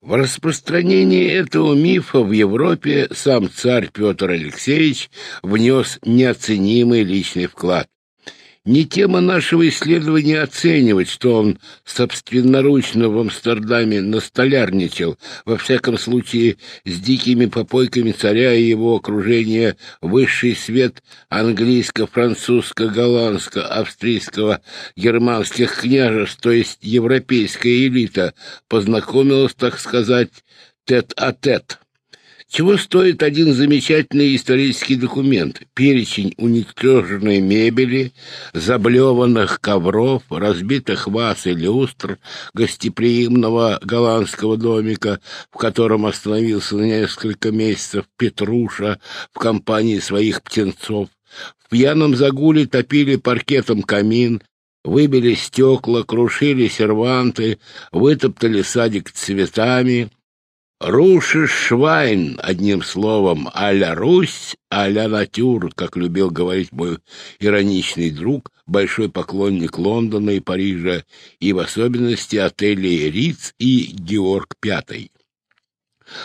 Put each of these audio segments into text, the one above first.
В распространении этого мифа в Европе сам царь Петр Алексеевич внес неоценимый личный вклад. Не тема нашего исследования оценивать, что он собственноручно в Амстердаме настолярничал, во всяком случае с дикими попойками царя и его окружения высший свет английско-французско-голландско-австрийского германских княжеств, то есть европейская элита, познакомилась, так сказать, тет-а-тет. -тет. Чего стоит один замечательный исторический документ – перечень уничтоженной мебели, заблеванных ковров, разбитых ваз и люстр, гостеприимного голландского домика, в котором остановился на несколько месяцев Петруша в компании своих птенцов. В пьяном загуле топили паркетом камин, выбили стекла, крушили серванты, вытоптали садик цветами – Рушишь одним словом, а-ля Русь, а-ля натюр, как любил говорить мой ироничный друг, большой поклонник Лондона и Парижа, и в особенности отелей Риц и Георг Пятый.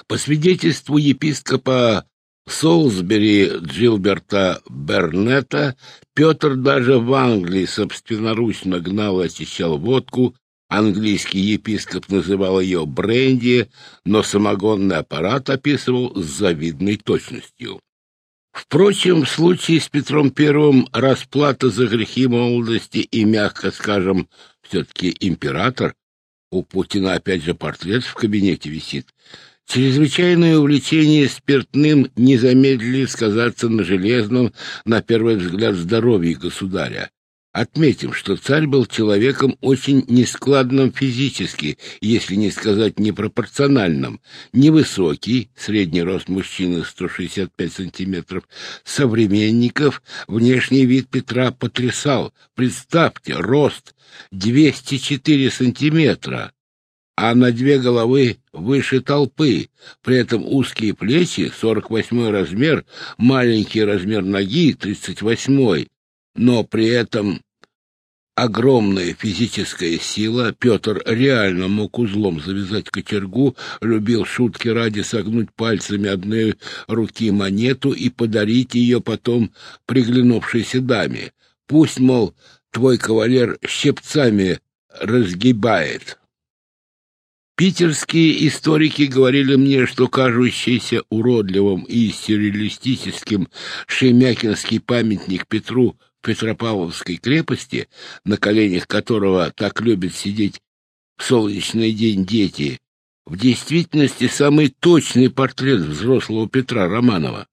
По свидетельству епископа Солсбери Джилберта Бернета, Петр даже в Англии собственноручно гнал и очищал водку, Английский епископ называл ее бренди, но самогонный аппарат описывал с завидной точностью. Впрочем, в случае с Петром I расплата за грехи молодости и, мягко скажем, все-таки император, у Путина опять же портрет в кабинете висит, чрезвычайное увлечение спиртным не замедлили сказаться на железном, на первый взгляд, здоровье государя. Отметим, что царь был человеком очень нескладным физически, если не сказать непропорциональным. Невысокий, средний рост мужчины 165 сантиметров, современников, внешний вид Петра потрясал. Представьте, рост 204 сантиметра, а на две головы выше толпы. При этом узкие плечи, 48 размер, маленький размер ноги, 38 но при этом огромная физическая сила. Петр реально мог узлом завязать кочергу, любил шутки ради согнуть пальцами одной руки монету и подарить ее потом приглянувшейся даме. Пусть, мол, твой кавалер щипцами разгибает. Питерские историки говорили мне, что кажущийся уродливым и сюрреалистическим Шемякинский памятник Петру Петропавловской крепости, на коленях которого так любят сидеть в солнечный день дети, в действительности самый точный портрет взрослого Петра Романова.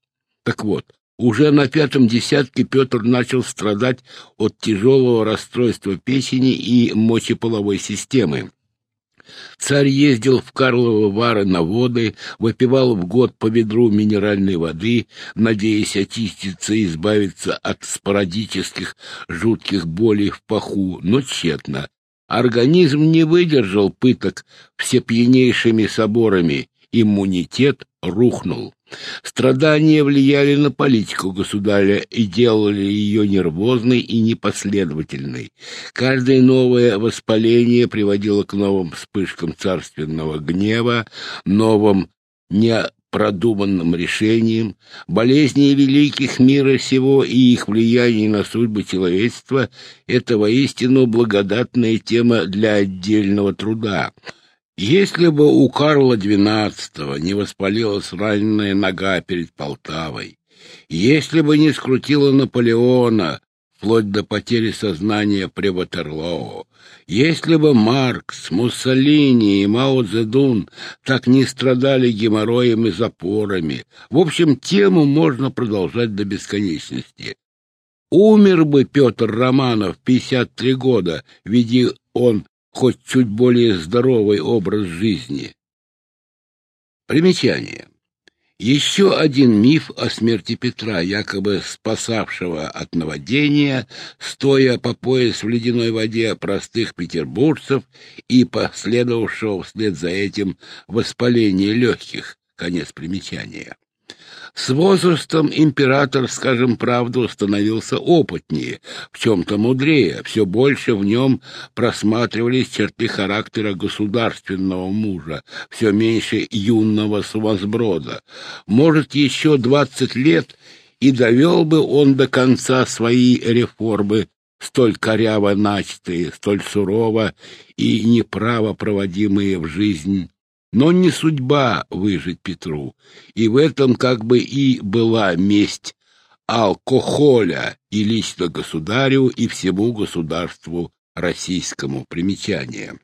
Так вот, уже на пятом десятке Петр начал страдать от тяжелого расстройства печени и мочеполовой системы. Царь ездил в Карловы Вары на воды, выпивал в год по ведру минеральной воды, надеясь очиститься и избавиться от спорадических жутких болей в паху, но тщетно. Организм не выдержал пыток всепьянейшими соборами, иммунитет рухнул. Страдания влияли на политику государя и делали ее нервозной и непоследовательной. Каждое новое воспаление приводило к новым вспышкам царственного гнева, новым непродуманным решениям. Болезни великих мира сего и их влияние на судьбы человечества — это воистину благодатная тема для отдельного труда — если бы у Карла XII не воспалилась раненая нога перед Полтавой, если бы не скрутила Наполеона вплоть до потери сознания при Ватерлоу, если бы Маркс, Муссолини и Мао Цзэдун так не страдали геморроем и запорами, в общем, тему можно продолжать до бесконечности. Умер бы Петр Романов 53 года, веди он хоть чуть более здоровый образ жизни. Примечание. Еще один миф о смерти Петра, якобы спасавшего от наводнения, стоя по пояс в ледяной воде простых петербуржцев и последовавшего вслед за этим воспаления легких. Конец примечания. С возрастом император, скажем правду, становился опытнее, в чем-то мудрее, все больше в нем просматривались черты характера государственного мужа, все меньше юного сумасброда. Может, еще двадцать лет и довел бы он до конца свои реформы, столь коряво начатые, столь сурово и неправо проводимые в жизнь. Но не судьба выжить Петру, и в этом как бы и была месть алкоголя и лично государю, и всему государству российскому. Примечание.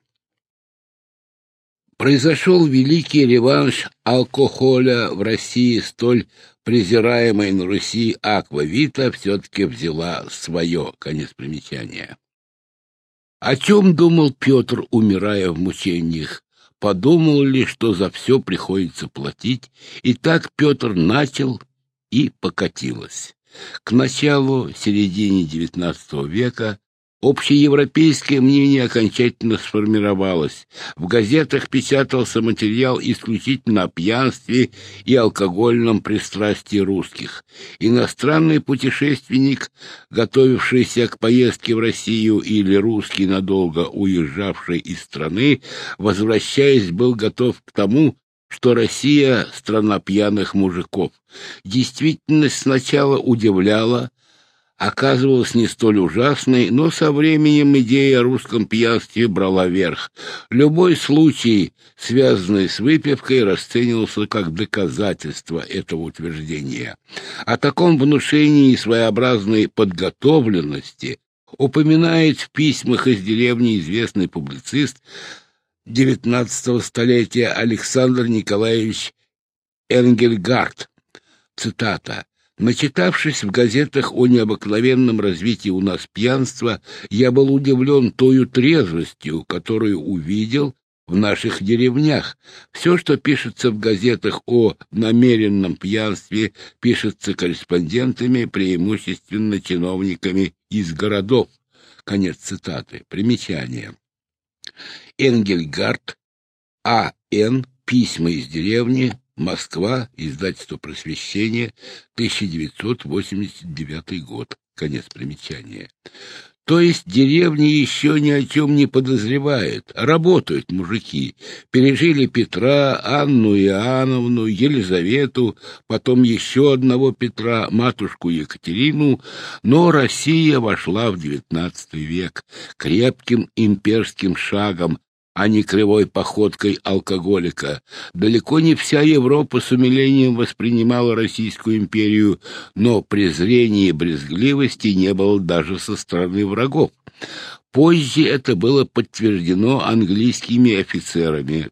Произошел великий реванш алкоголя в России, столь презираемой на Руси аквавита все-таки взяла свое. Конец примечания. О чем думал Петр, умирая в мучениях? Подумал ли, что за все приходится платить? И так Петр начал и покатилось. К началу, середине XIX века Общеевропейское мнение окончательно сформировалось. В газетах печатался материал исключительно о пьянстве и алкогольном пристрастии русских. Иностранный путешественник, готовившийся к поездке в Россию или русский, надолго уезжавший из страны, возвращаясь, был готов к тому, что Россия — страна пьяных мужиков. Действительность сначала удивляла, оказывалась не столь ужасной, но со временем идея о русском пьянстве брала верх. Любой случай, связанный с выпивкой, расценивался как доказательство этого утверждения. О таком внушении и своеобразной подготовленности упоминает в письмах из деревни известный публицист XIX столетия Александр Николаевич Энгельгард. Цитата. Начитавшись в газетах о необыкновенном развитии у нас пьянства, я был удивлен тою трезвостью, которую увидел в наших деревнях. Все, что пишется в газетах о намеренном пьянстве, пишется корреспондентами, преимущественно чиновниками из городов. Конец цитаты. Примечание. Энгельгард, А.Н. Письма из деревни, Москва, издательство «Просвещение», 1989 год. Конец примечания. То есть деревня еще ни о чем не подозревает. Работают мужики. Пережили Петра, Анну Иоанновну, Елизавету, потом еще одного Петра, матушку Екатерину. Но Россия вошла в XIX век крепким имперским шагом, а не кривой походкой алкоголика. Далеко не вся Европа с умилением воспринимала Российскую империю, но презрения и брезгливости не было даже со стороны врагов. Позже это было подтверждено английскими офицерами.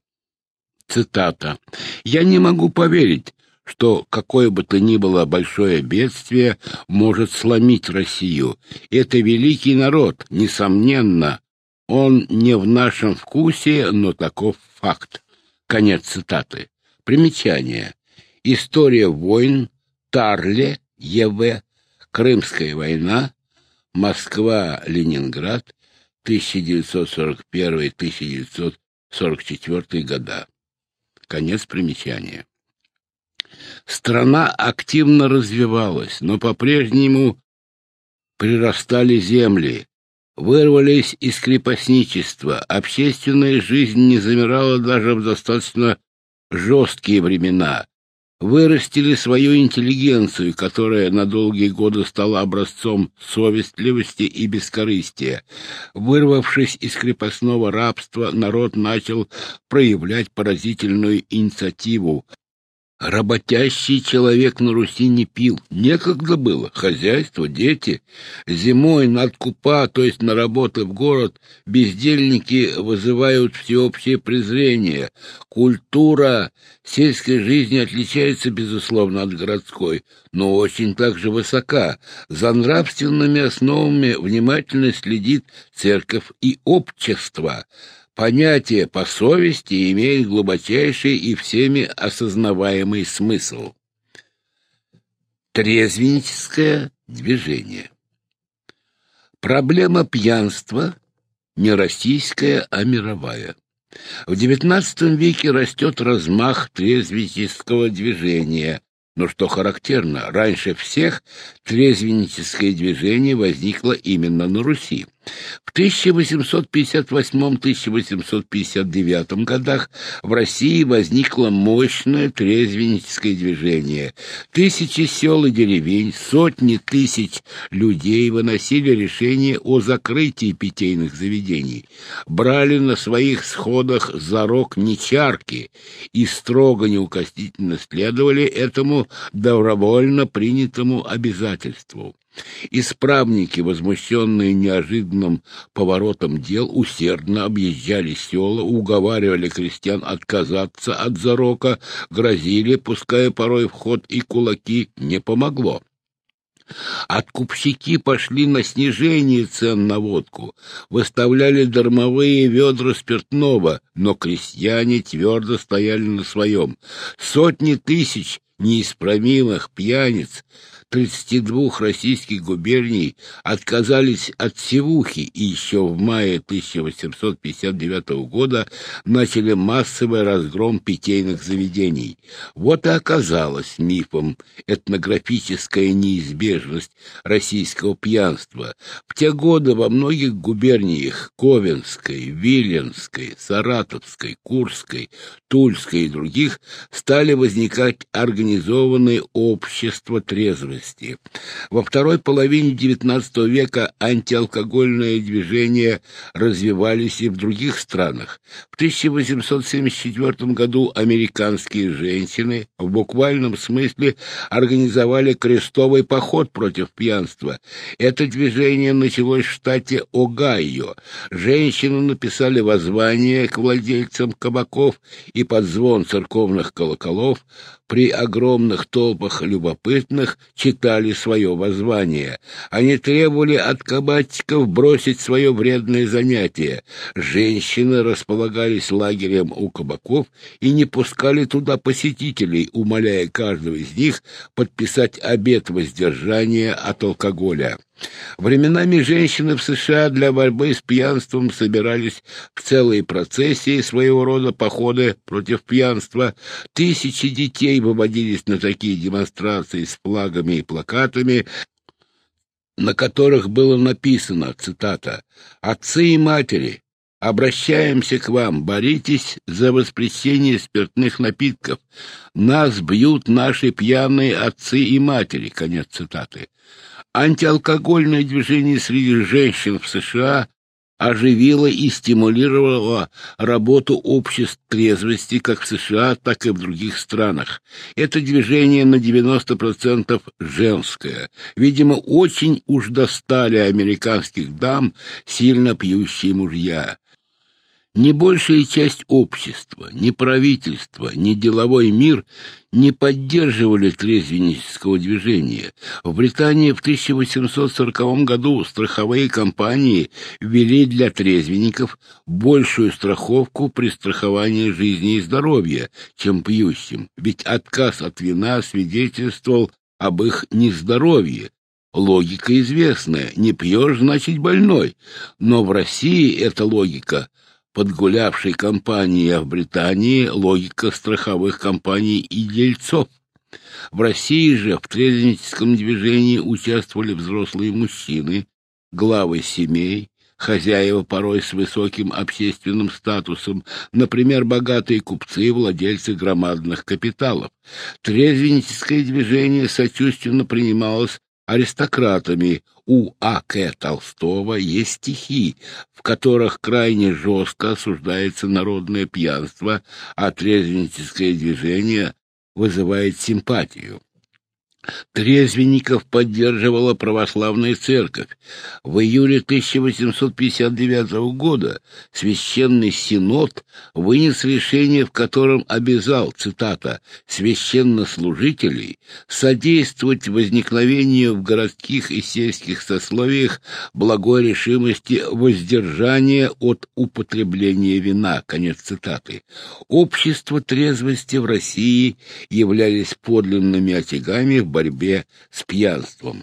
Цитата. «Я не могу поверить, что какое бы то ни было большое бедствие может сломить Россию. Это великий народ, несомненно, он не в нашем вкусе, но таков факт. Конец цитаты. Примечание. История войн. Тарле. Е.В. Крымская война. Москва-Ленинград. 1941-1944 года. Конец примечания. Страна активно развивалась, но по-прежнему прирастали земли, вырвались из крепостничества. Общественная жизнь не замирала даже в достаточно жесткие времена. Вырастили свою интеллигенцию, которая на долгие годы стала образцом совестливости и бескорыстия. Вырвавшись из крепостного рабства, народ начал проявлять поразительную инициативу, Работящий человек на Руси не пил. Некогда было. Хозяйство, дети. Зимой на откупа, то есть на работы в город, бездельники вызывают всеобщее презрение. Культура сельской жизни отличается, безусловно, от городской, но очень также высока. За нравственными основами внимательно следит церковь и общество. Понятие по совести имеет глубочайший и всеми осознаваемый смысл. Трезвенническое движение. Проблема пьянства не российская, а мировая. В XIX веке растет размах трезвеннического движения, Но что характерно, раньше всех трезвенническое движение возникло именно на Руси. В 1858-1859 годах в России возникло мощное трезвенническое движение. Тысячи сел и деревень, сотни тысяч людей выносили решение о закрытии питейных заведений, брали на своих сходах зарок нечарки и строго неукоснительно следовали этому добровольно принятому обязательству. Исправники, возмущенные неожиданным поворотом дел, усердно объезжали села, уговаривали крестьян отказаться от зарока, грозили, пуская порой в ход и кулаки, не помогло. Откупщики пошли на снижение цен на водку, выставляли дармовые ведра спиртного, но крестьяне твердо стояли на своем. Сотни тысяч неисправимых пьяниц 32 российских губерний отказались от севухи и еще в мае 1859 года начали массовый разгром питейных заведений. Вот и оказалась мифом этнографическая неизбежность российского пьянства. В те годы во многих губерниях Ковенской, Виленской, Саратовской, Курской, Тульской и других стали возникать организованные общества трезвости власти. Во второй половине XIX века антиалкогольные движения развивались и в других странах. В 1874 году американские женщины в буквальном смысле организовали крестовый поход против пьянства. Это движение началось в штате Огайо. Женщины написали воззвание к владельцам кабаков и под звон церковных колоколов при огромных толпах любопытных читали свое воззвание. Они требовали от кабатчиков бросить свое вредное занятие. Женщины располагались лагерем у кабаков и не пускали туда посетителей, умоляя каждого из них подписать обет воздержания от алкоголя. Временами женщины в США для борьбы с пьянством собирались в целые процессии своего рода походы против пьянства. Тысячи детей выводились на такие демонстрации с флагами и плакатами, на которых было написано, цитата, «Отцы и матери, обращаемся к вам, боритесь за воспрещение спиртных напитков. Нас бьют наши пьяные отцы и матери», конец цитаты. Антиалкогольное движение среди женщин в США оживило и стимулировало работу обществ трезвости как в США, так и в других странах. Это движение на 90% женское. Видимо, очень уж достали американских дам сильно пьющие мужья. Ни большая часть общества, ни правительство, ни деловой мир не поддерживали трезвеннического движения. В Британии в 1840 году страховые компании ввели для трезвенников большую страховку при страховании жизни и здоровья, чем пьющим, ведь отказ от вина свидетельствовал об их нездоровье, Логика известная. Не пьешь, значит больной. Но в России эта логика подгулявшей компании, в Британии логика страховых компаний и дельцов. В России же в трезвенническом движении участвовали взрослые мужчины, главы семей, хозяева порой с высоким общественным статусом, например, богатые купцы и владельцы громадных капиталов. Трезвенническое движение сочувственно принималось аристократами. У А.К. Толстого есть стихи, в которых крайне жестко осуждается народное пьянство, а трезвенническое движение вызывает симпатию. Трезвенников поддерживала православная церковь. В июле 1859 года Священный Синод вынес решение, в котором обязал, цитата, «священнослужителей содействовать возникновению в городских и сельских сословиях благой решимости воздержания от употребления вина». Конец цитаты. Общество трезвости в России являлись подлинными очагами в борьбе с пьянством.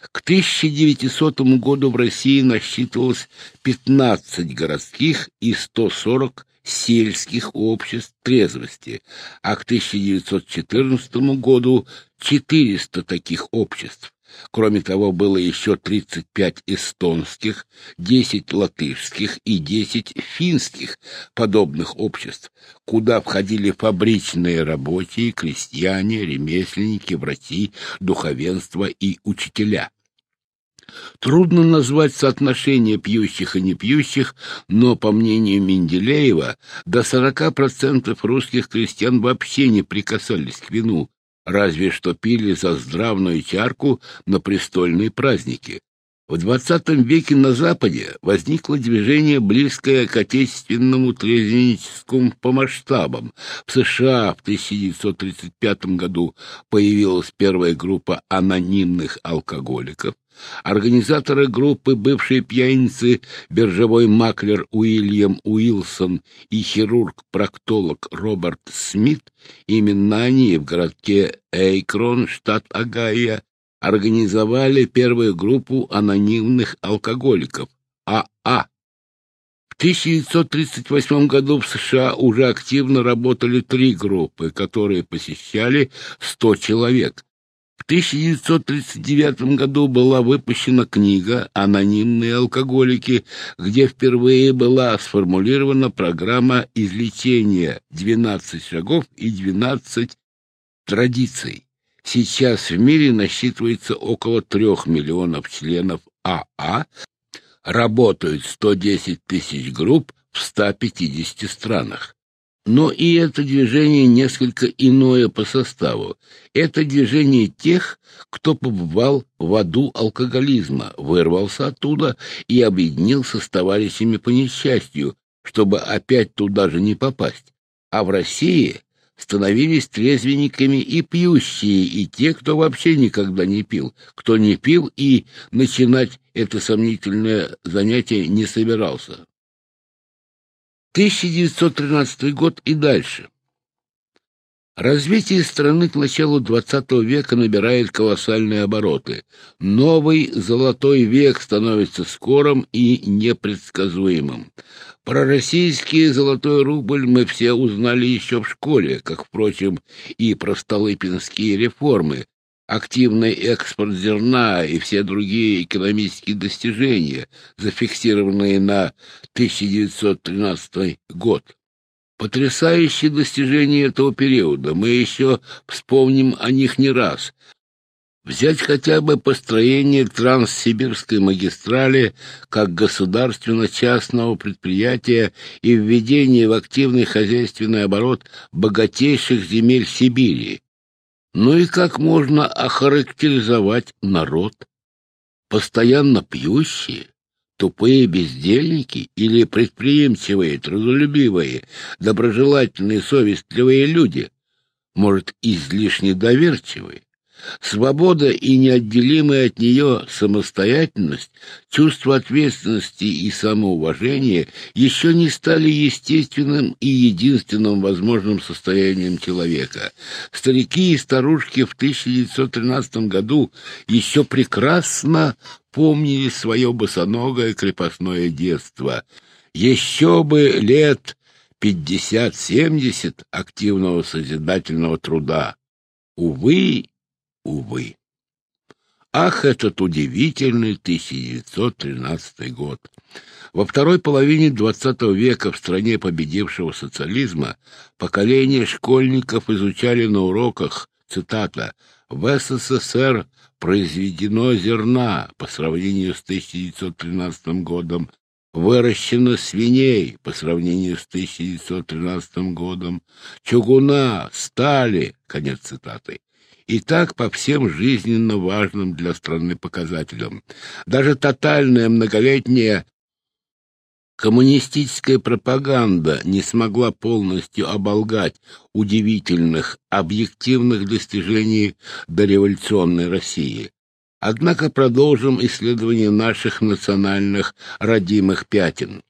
К 1900 году в России насчитывалось 15 городских и 140 сельских обществ трезвости, а к 1914 году 400 таких обществ. Кроме того, было еще 35 эстонских, 10 латышских и 10 финских подобных обществ, куда входили фабричные рабочие, крестьяне, ремесленники, врачи, духовенство и учителя. Трудно назвать соотношение пьющих и непьющих, но, по мнению Менделеева, до 40% русских крестьян вообще не прикасались к вину, разве что пили за здравную чарку на престольные праздники. В XX веке на Западе возникло движение, близкое к отечественному трезвенническому по масштабам. В США в 1935 году появилась первая группа анонимных алкоголиков. Организаторы группы бывшие пьяницы биржевой маклер Уильям Уилсон и хирург-проктолог Роберт Смит, именно они в городке Эйкрон, штат Огайо, организовали первую группу анонимных алкоголиков АА. В 1938 году в США уже активно работали три группы, которые посещали 100 человек. В 1939 году была выпущена книга «Анонимные алкоголики», где впервые была сформулирована программа излечения «12 шагов и 12 традиций». Сейчас в мире насчитывается около трех миллионов членов АА, работают 110 тысяч групп в 150 странах. Но и это движение несколько иное по составу. Это движение тех, кто побывал в аду алкоголизма, вырвался оттуда и объединился с товарищами по несчастью, чтобы опять туда же не попасть. А в России становились трезвенниками и пьющие, и те, кто вообще никогда не пил, кто не пил и начинать это сомнительное занятие не собирался. 1913 год и дальше. Развитие страны к началу XX века набирает колоссальные обороты. Новый золотой век становится скорым и непредсказуемым. Про российский золотой рубль мы все узнали еще в школе, как, впрочем, и про столыпинские реформы, активный экспорт зерна и все другие экономические достижения, зафиксированные на 1913 год. Потрясающие достижения этого периода, мы еще вспомним о них не раз. Взять хотя бы построение Транссибирской магистрали как государственно-частного предприятия и введение в активный хозяйственный оборот богатейших земель Сибири. Ну и как можно охарактеризовать народ? Постоянно пьющие, тупые бездельники или предприимчивые, трудолюбивые, доброжелательные, совестливые люди? Может, излишне доверчивые? Свобода и неотделимая от нее самостоятельность, чувство ответственности и самоуважения еще не стали естественным и единственным возможным состоянием человека. Старики и старушки в 1913 году еще прекрасно помнили свое босоногое крепостное детство. Еще бы лет пятьдесят-семьдесят активного созидательного труда. Увы увы. Ах, этот удивительный 1913 год! Во второй половине XX века в стране победившего социализма поколение школьников изучали на уроках, цитата, «В СССР произведено зерна по сравнению с 1913 годом, выращено свиней по сравнению с 1913 годом, чугуна, стали», конец цитаты. И так по всем жизненно важным для страны показателям. Даже тотальная многолетняя коммунистическая пропаганда не смогла полностью оболгать удивительных, объективных достижений дореволюционной России. Однако продолжим исследование наших национальных родимых пятен.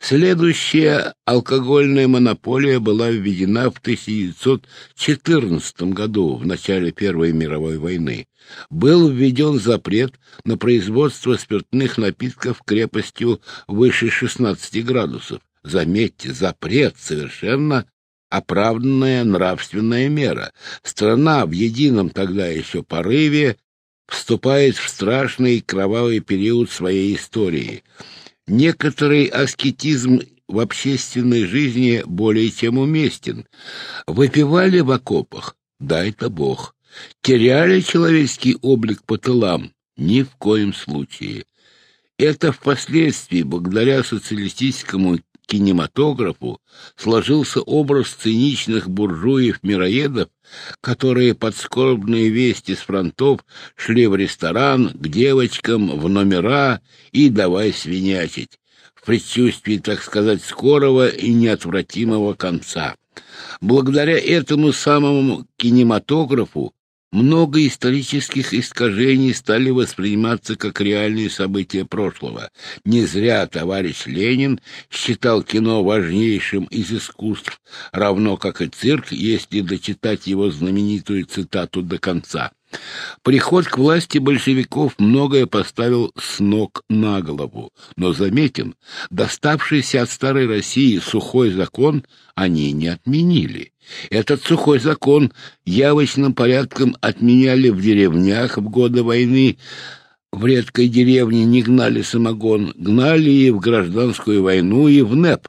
Следующая алкогольная монополия была введена в 1914 году, в начале Первой мировой войны. Был введен запрет на производство спиртных напитков крепостью выше 16 градусов. Заметьте, запрет совершенно оправданная нравственная мера. Страна в едином тогда еще порыве вступает в страшный кровавый период своей истории. Некоторый аскетизм в общественной жизни более чем уместен. Выпивали в окопах? Дай-то Бог. Теряли человеческий облик по тылам? Ни в коем случае. Это впоследствии, благодаря социалистическому кинематографу сложился образ циничных буржуев-мироедов, которые под скорбные вести с фронтов шли в ресторан, к девочкам, в номера и давай свинячить, в предчувствии, так сказать, скорого и неотвратимого конца. Благодаря этому самому кинематографу много исторических искажений стали восприниматься как реальные события прошлого. Не зря товарищ Ленин считал кино важнейшим из искусств, равно как и цирк, если дочитать его знаменитую цитату до конца. Приход к власти большевиков многое поставил с ног на голову, но, заметим, доставшийся от старой России сухой закон они не отменили. Этот сухой закон явочным порядком отменяли в деревнях в годы войны, в редкой деревне не гнали самогон, гнали и в гражданскую войну, и в НЭП.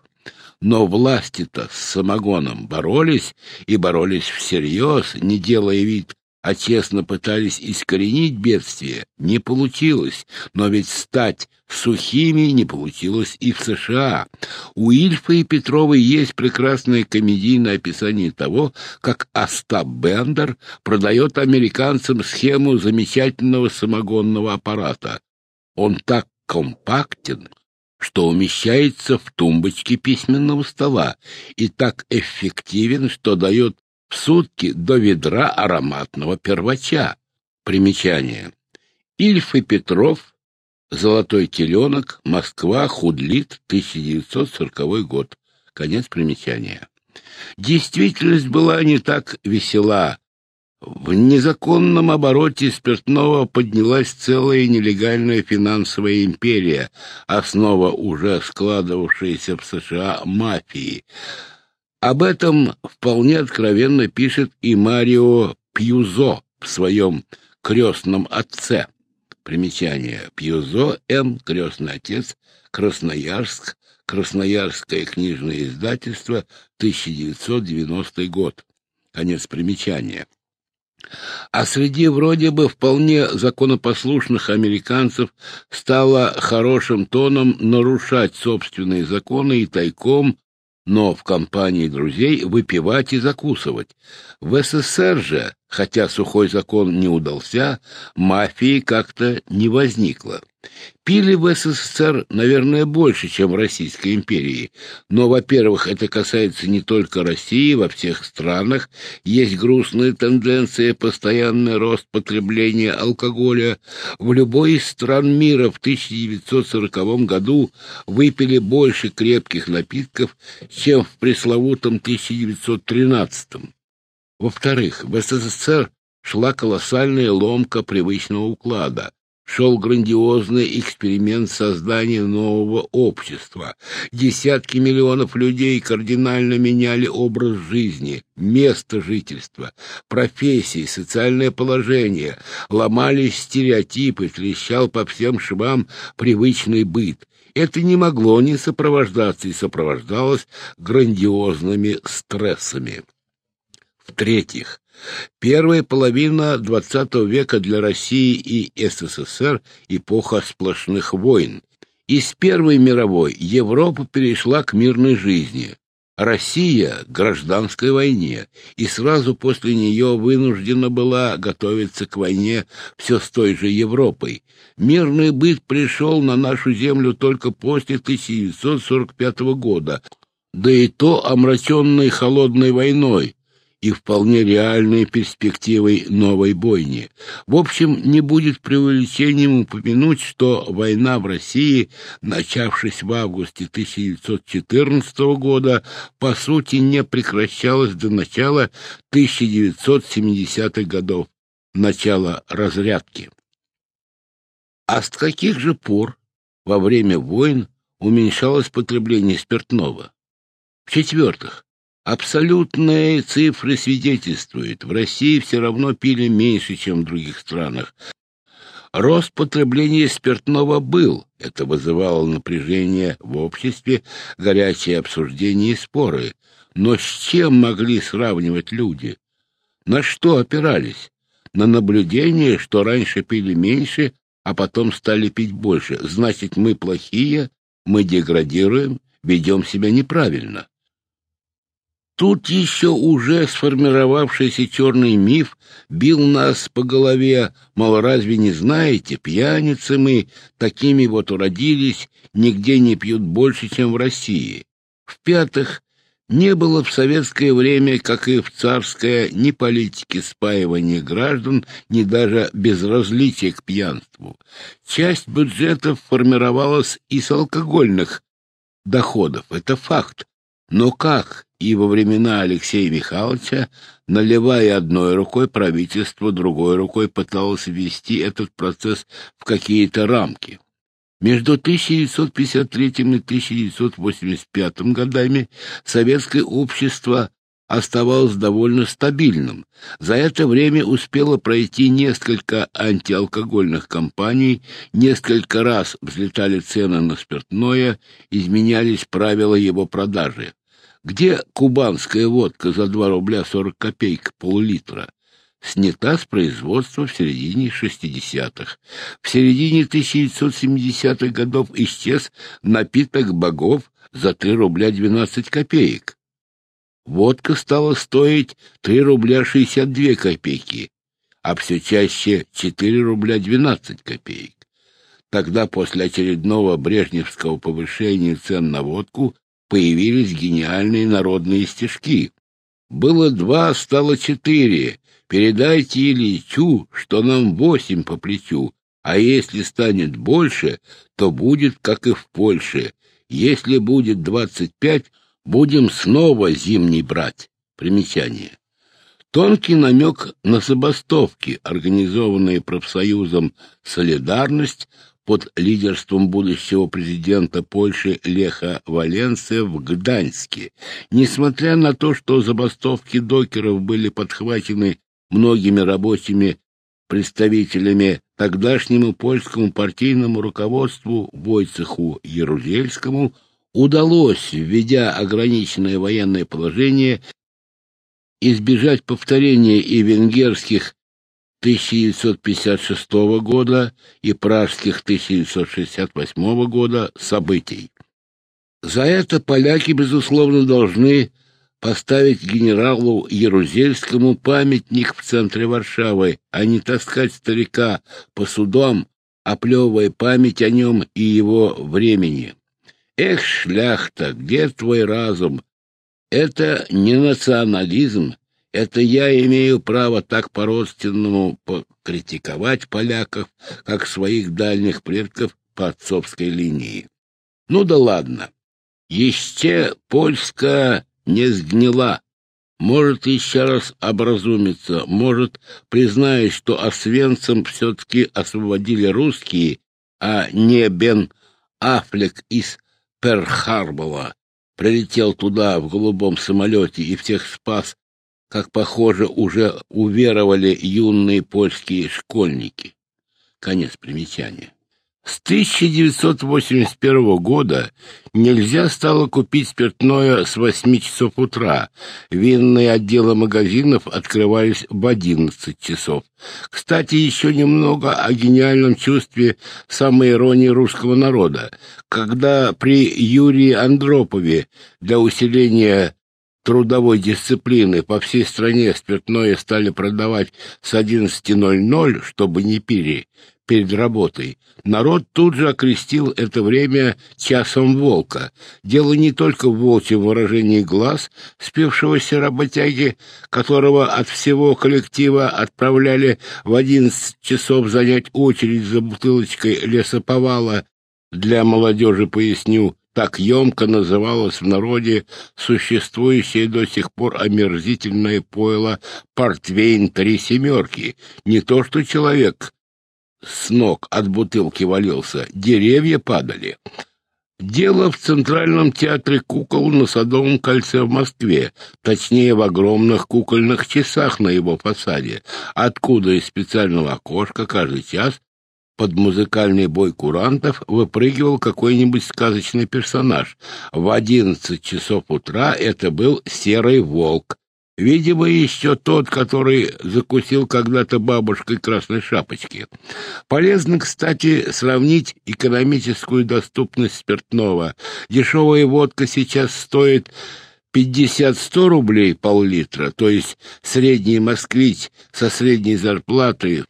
Но власти-то с самогоном боролись, и боролись всерьез, не делая вид, а честно пытались искоренить бедствие, не получилось, но ведь стать сухими не получилось и в США. У Ильфа и Петровой есть прекрасное комедийное описание того, как Остап Бендер продает американцам схему замечательного самогонного аппарата. Он так компактен, что умещается в тумбочке письменного стола, и так эффективен, что дает в сутки до ведра ароматного первача. Примечание. Ильф и Петров, Золотой теленок, Москва, Худлит, 1940 год. Конец примечания. Действительность была не так весела. В незаконном обороте спиртного поднялась целая нелегальная финансовая империя, основа уже складывавшейся в США мафии. Об этом вполне откровенно пишет и Марио Пьюзо в своем «Крестном отце». Примечание. Пьюзо М. Крестный отец. Красноярск. Красноярское книжное издательство. 1990 год. Конец примечания. А среди вроде бы вполне законопослушных американцев стало хорошим тоном нарушать собственные законы и тайком но в компании друзей выпивать и закусывать. В СССР же, хотя сухой закон не удался, мафии как-то не возникло. Пили в СССР, наверное, больше, чем в Российской империи. Но, во-первых, это касается не только России, во всех странах есть грустная тенденция, постоянный рост потребления алкоголя. В любой из стран мира в 1940 году выпили больше крепких напитков, чем в пресловутом 1913. Во-вторых, в СССР шла колоссальная ломка привычного уклада шел грандиозный эксперимент создания нового общества. Десятки миллионов людей кардинально меняли образ жизни, место жительства, профессии, социальное положение, ломались стереотипы, трещал по всем швам привычный быт. Это не могло не сопровождаться и сопровождалось грандиозными стрессами. В-третьих, Первая половина XX века для России и СССР – эпоха сплошных войн. Из Первой мировой Европа перешла к мирной жизни. Россия – гражданской войне, и сразу после нее вынуждена была готовиться к войне все с той же Европой. Мирный быт пришел на нашу землю только после 1945 года, да и то омраченной холодной войной, и вполне реальной перспективой новой бойни. В общем, не будет преувеличением упомянуть, что война в России, начавшись в августе 1914 года, по сути не прекращалась до начала 1970-х годов, начала разрядки. А с каких же пор во время войн уменьшалось потребление спиртного? В-четвертых, абсолютные цифры свидетельствуют, в России все равно пили меньше, чем в других странах. Рост потребления спиртного был, это вызывало напряжение в обществе, горячие обсуждения и споры. Но с чем могли сравнивать люди? На что опирались? На наблюдение, что раньше пили меньше, а потом стали пить больше. Значит, мы плохие, мы деградируем, ведем себя неправильно. Тут еще уже сформировавшийся черный миф бил нас по голове, мол, разве не знаете, пьяницы мы, такими вот уродились, нигде не пьют больше, чем в России. В-пятых, не было в советское время, как и в царское, ни политики спаивания граждан, ни даже безразличия к пьянству. Часть бюджетов формировалась из алкогольных доходов, это факт. Но как и во времена Алексея Михайловича, наливая одной рукой, правительство другой рукой пыталось ввести этот процесс в какие-то рамки. Между 1953 и 1985 годами советское общество оставалось довольно стабильным. За это время успело пройти несколько антиалкогольных кампаний, несколько раз взлетали цены на спиртное, изменялись правила его продажи. Где кубанская водка за 2 рубля 40 копеек пол-литра? Снята с производства в середине 60-х. В середине 1970-х годов исчез напиток богов за 3 рубля 12 копеек. Водка стала стоить 3 рубля 62 копейки, а все чаще 4 рубля 12 копеек. Тогда после очередного брежневского повышения цен на водку появились гениальные народные стишки. Было два, стало четыре. Передайте Ильичу, что нам восемь по плечу, а если станет больше, то будет, как и в Польше. Если будет двадцать пять, будем снова зимний брать. Примечание. Тонкий намек на забастовки, организованные профсоюзом «Солидарность», под лидерством будущего президента Польши Леха Валенция в Гданьске. Несмотря на то, что забастовки докеров были подхвачены многими рабочими представителями тогдашнему польскому партийному руководству Войцеху Ярузельскому удалось, введя ограниченное военное положение, избежать повторения и венгерских 1956 года и пражских 1968 года событий. За это поляки, безусловно, должны поставить генералу Ярузельскому памятник в центре Варшавы, а не таскать старика по судам, оплевывая память о нем и его времени. Эх, шляхта, где твой разум? Это не национализм, это я имею право так по-родственному покритиковать поляков, как своих дальних предков по отцовской линии. Ну да ладно. Еще Польска не сгнила. Может, еще раз образумиться, может, признает, что Освенцим все-таки освободили русские, а не Бен Аффлек из Перхарбова прилетел туда в голубом самолете и всех спас как, похоже, уже уверовали юные польские школьники. Конец примечания. С 1981 года нельзя стало купить спиртное с 8 часов утра. Винные отделы магазинов открывались в 11 часов. Кстати, еще немного о гениальном чувстве самоиронии русского народа. Когда при Юрии Андропове для усиления трудовой дисциплины по всей стране спиртное стали продавать с 11.00, чтобы не пили, перед работой. Народ тут же окрестил это время «часом волка». Дело не только в волчьем выражении глаз спевшегося работяги, которого от всего коллектива отправляли в одиннадцать часов занять очередь за бутылочкой лесоповала. Для молодежи поясню, так емко называлось в народе существующее до сих пор омерзительное пойло «Портвейн три семерки». Не то что человек с ног от бутылки валился, деревья падали. Дело в Центральном театре кукол на Садовом кольце в Москве, точнее в огромных кукольных часах на его фасаде, откуда из специального окошка каждый час под музыкальный бой курантов выпрыгивал какой-нибудь сказочный персонаж. В одиннадцать часов утра это был серый волк, Видимо, еще тот, который закусил когда-то бабушкой красной шапочки. Полезно, кстати, сравнить экономическую доступность спиртного. Дешевая водка сейчас стоит 50-100 рублей пол-литра, то есть средний москвич со средней зарплатой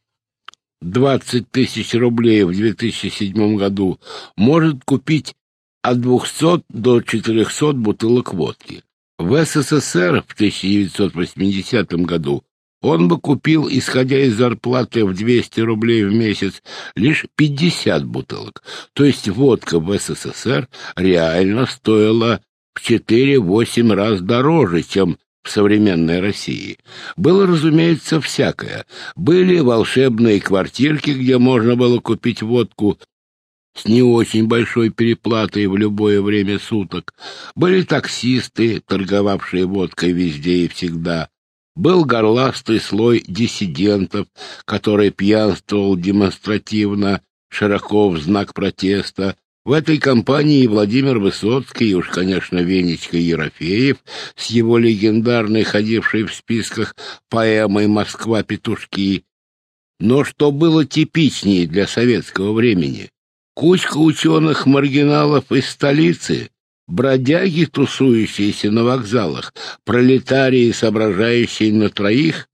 20 тысяч рублей в 2007 году может купить от 200 до 400 бутылок водки. В СССР в 1980 году он бы купил, исходя из зарплаты в 200 рублей в месяц, лишь 50 бутылок. То есть водка в СССР реально стоила в 4-8 раз дороже, чем в современной России. Было, разумеется, всякое. Были волшебные квартирки, где можно было купить водку с не очень большой переплатой в любое время суток. Были таксисты, торговавшие водкой везде и всегда. Был горластый слой диссидентов, который пьянствовал демонстративно, широко в знак протеста. В этой компании Владимир Высоцкий и уж, конечно, Венечка Ерофеев с его легендарной, ходившей в списках поэмой «Москва-петушки». Но что было типичнее для советского времени? Кучка ученых-маргиналов из столицы, бродяги, тусующиеся на вокзалах, пролетарии, соображающие на троих,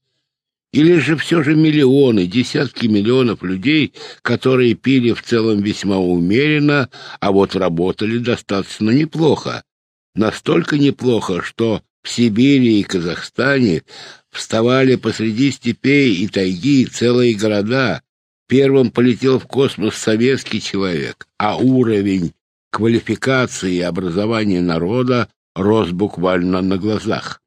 или же все же миллионы, десятки миллионов людей, которые пили в целом весьма умеренно, а вот работали достаточно неплохо. Настолько неплохо, что в Сибири и Казахстане вставали посреди степей и тайги целые города, Первым полетел в космос советский человек, а уровень квалификации и образования народа рос буквально на глазах.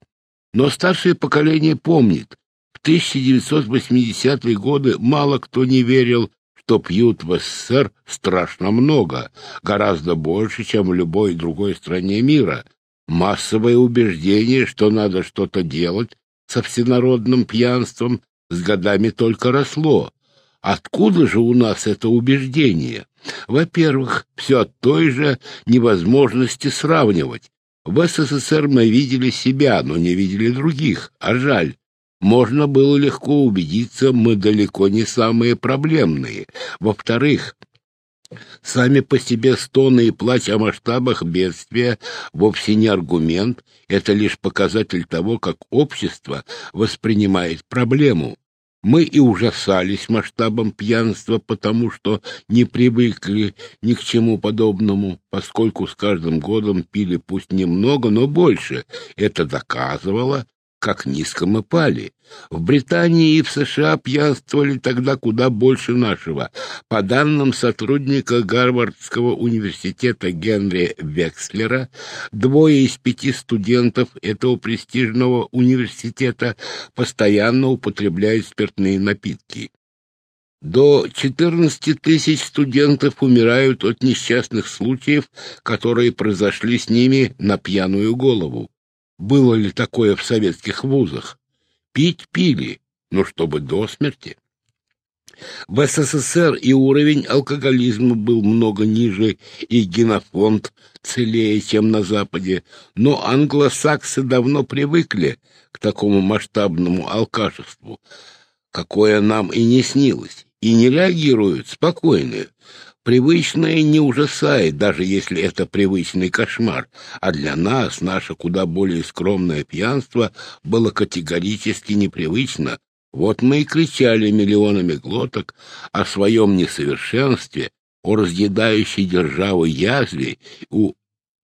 Но старшее поколение помнит, в 1980-е годы мало кто не верил, что пьют в СССР страшно много, гораздо больше, чем в любой другой стране мира. Массовое убеждение, что надо что-то делать со всенародным пьянством, с годами только росло. Откуда же у нас это убеждение? Во-первых, все от той же невозможности сравнивать. В СССР мы видели себя, но не видели других, а жаль. Можно было легко убедиться, мы далеко не самые проблемные. Во-вторых, Сами по себе стоны и плач о масштабах бедствия вовсе не аргумент, это лишь показатель того, как общество воспринимает проблему. Мы и ужасались масштабом пьянства, потому что не привыкли ни к чему подобному, поскольку с каждым годом пили пусть немного, но больше. Это доказывало, как низко мы пали. В Британии и в США пьянствовали тогда куда больше нашего. По данным сотрудника Гарвардского университета Генри Векслера, двое из пяти студентов этого престижного университета постоянно употребляют спиртные напитки. До 14 тысяч студентов умирают от несчастных случаев, которые произошли с ними на пьяную голову. Было ли такое в советских вузах? Пить пили, но чтобы до смерти. В СССР и уровень алкоголизма был много ниже, и генофонд целее, чем на Западе, но англосаксы давно привыкли к такому масштабному алкашеству, какое нам и не снилось, и не реагируют спокойно. Привычное не ужасает, даже если это привычный кошмар, а для нас наше куда более скромное пьянство было категорически непривычно, Вот мы и кричали миллионами глоток о своем несовершенстве, о разъедающей державу язве, у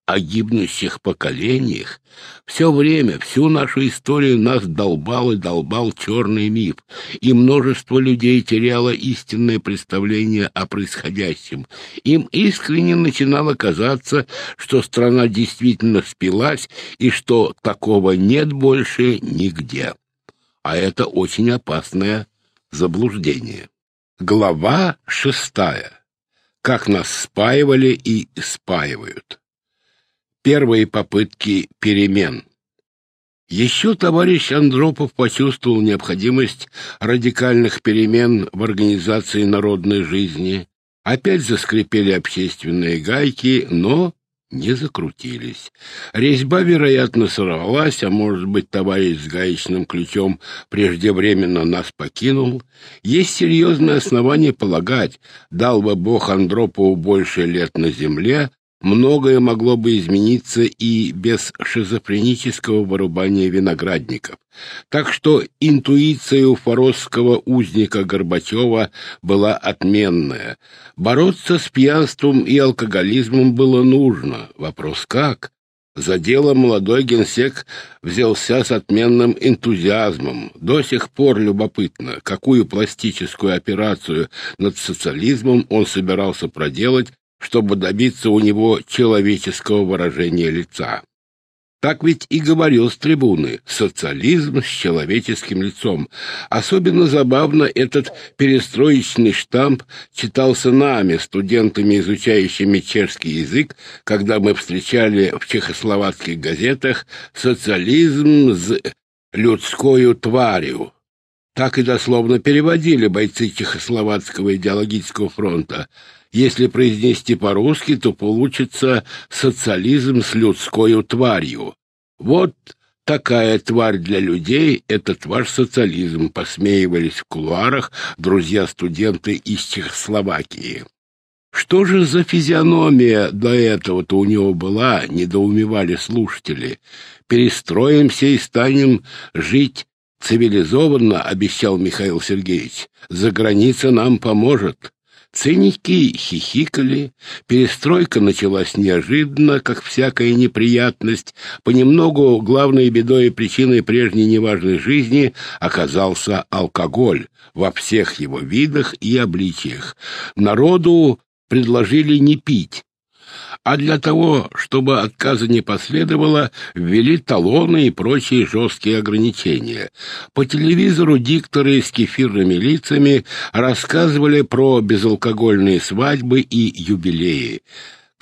о гибнущих поколениях. Все время, всю нашу историю нас долбал и долбал черный миф, и множество людей теряло истинное представление о происходящем. Им искренне начинало казаться, что страна действительно спилась и что такого нет больше нигде. А это очень опасное заблуждение. Глава шестая. Как нас спаивали и спаивают первые попытки перемен. Еще товарищ Андропов почувствовал необходимость радикальных перемен в организации народной жизни. Опять заскрипели общественные гайки, но не закрутились. Резьба, вероятно, сорвалась, а может быть, товарищ с гаечным ключом преждевременно нас покинул. Есть серьезное основание полагать, дал бы Бог Андропову больше лет на земле, многое могло бы измениться и без шизофренического вырубания виноградников. Так что интуиция у форосского узника Горбачева была отменная. Бороться с пьянством и алкоголизмом было нужно. Вопрос как? За дело молодой генсек взялся с отменным энтузиазмом. До сих пор любопытно, какую пластическую операцию над социализмом он собирался проделать чтобы добиться у него человеческого выражения лица. Так ведь и говорил с трибуны «социализм с человеческим лицом». Особенно забавно этот перестроечный штамп читался нами, студентами, изучающими чешский язык, когда мы встречали в чехословацких газетах «социализм с людскою тварью». Так и дословно переводили бойцы Чехословацкого идеологического фронта. Если произнести по-русски, то получится «социализм с людской тварью». Вот такая тварь для людей — этот ваш социализм, посмеивались в кулуарах друзья-студенты из Чехословакии. Что же за физиономия до этого-то у него была, недоумевали слушатели. Перестроимся и станем жить цивилизованно, обещал Михаил Сергеевич. За граница нам поможет. Циники хихикали, перестройка началась неожиданно, как всякая неприятность. Понемногу главной бедой и причиной прежней неважной жизни оказался алкоголь во всех его видах и обличиях. Народу предложили не пить, а для того, чтобы отказа не последовало, ввели талоны и прочие жесткие ограничения. По телевизору дикторы с кефирными лицами рассказывали про безалкогольные свадьбы и юбилеи.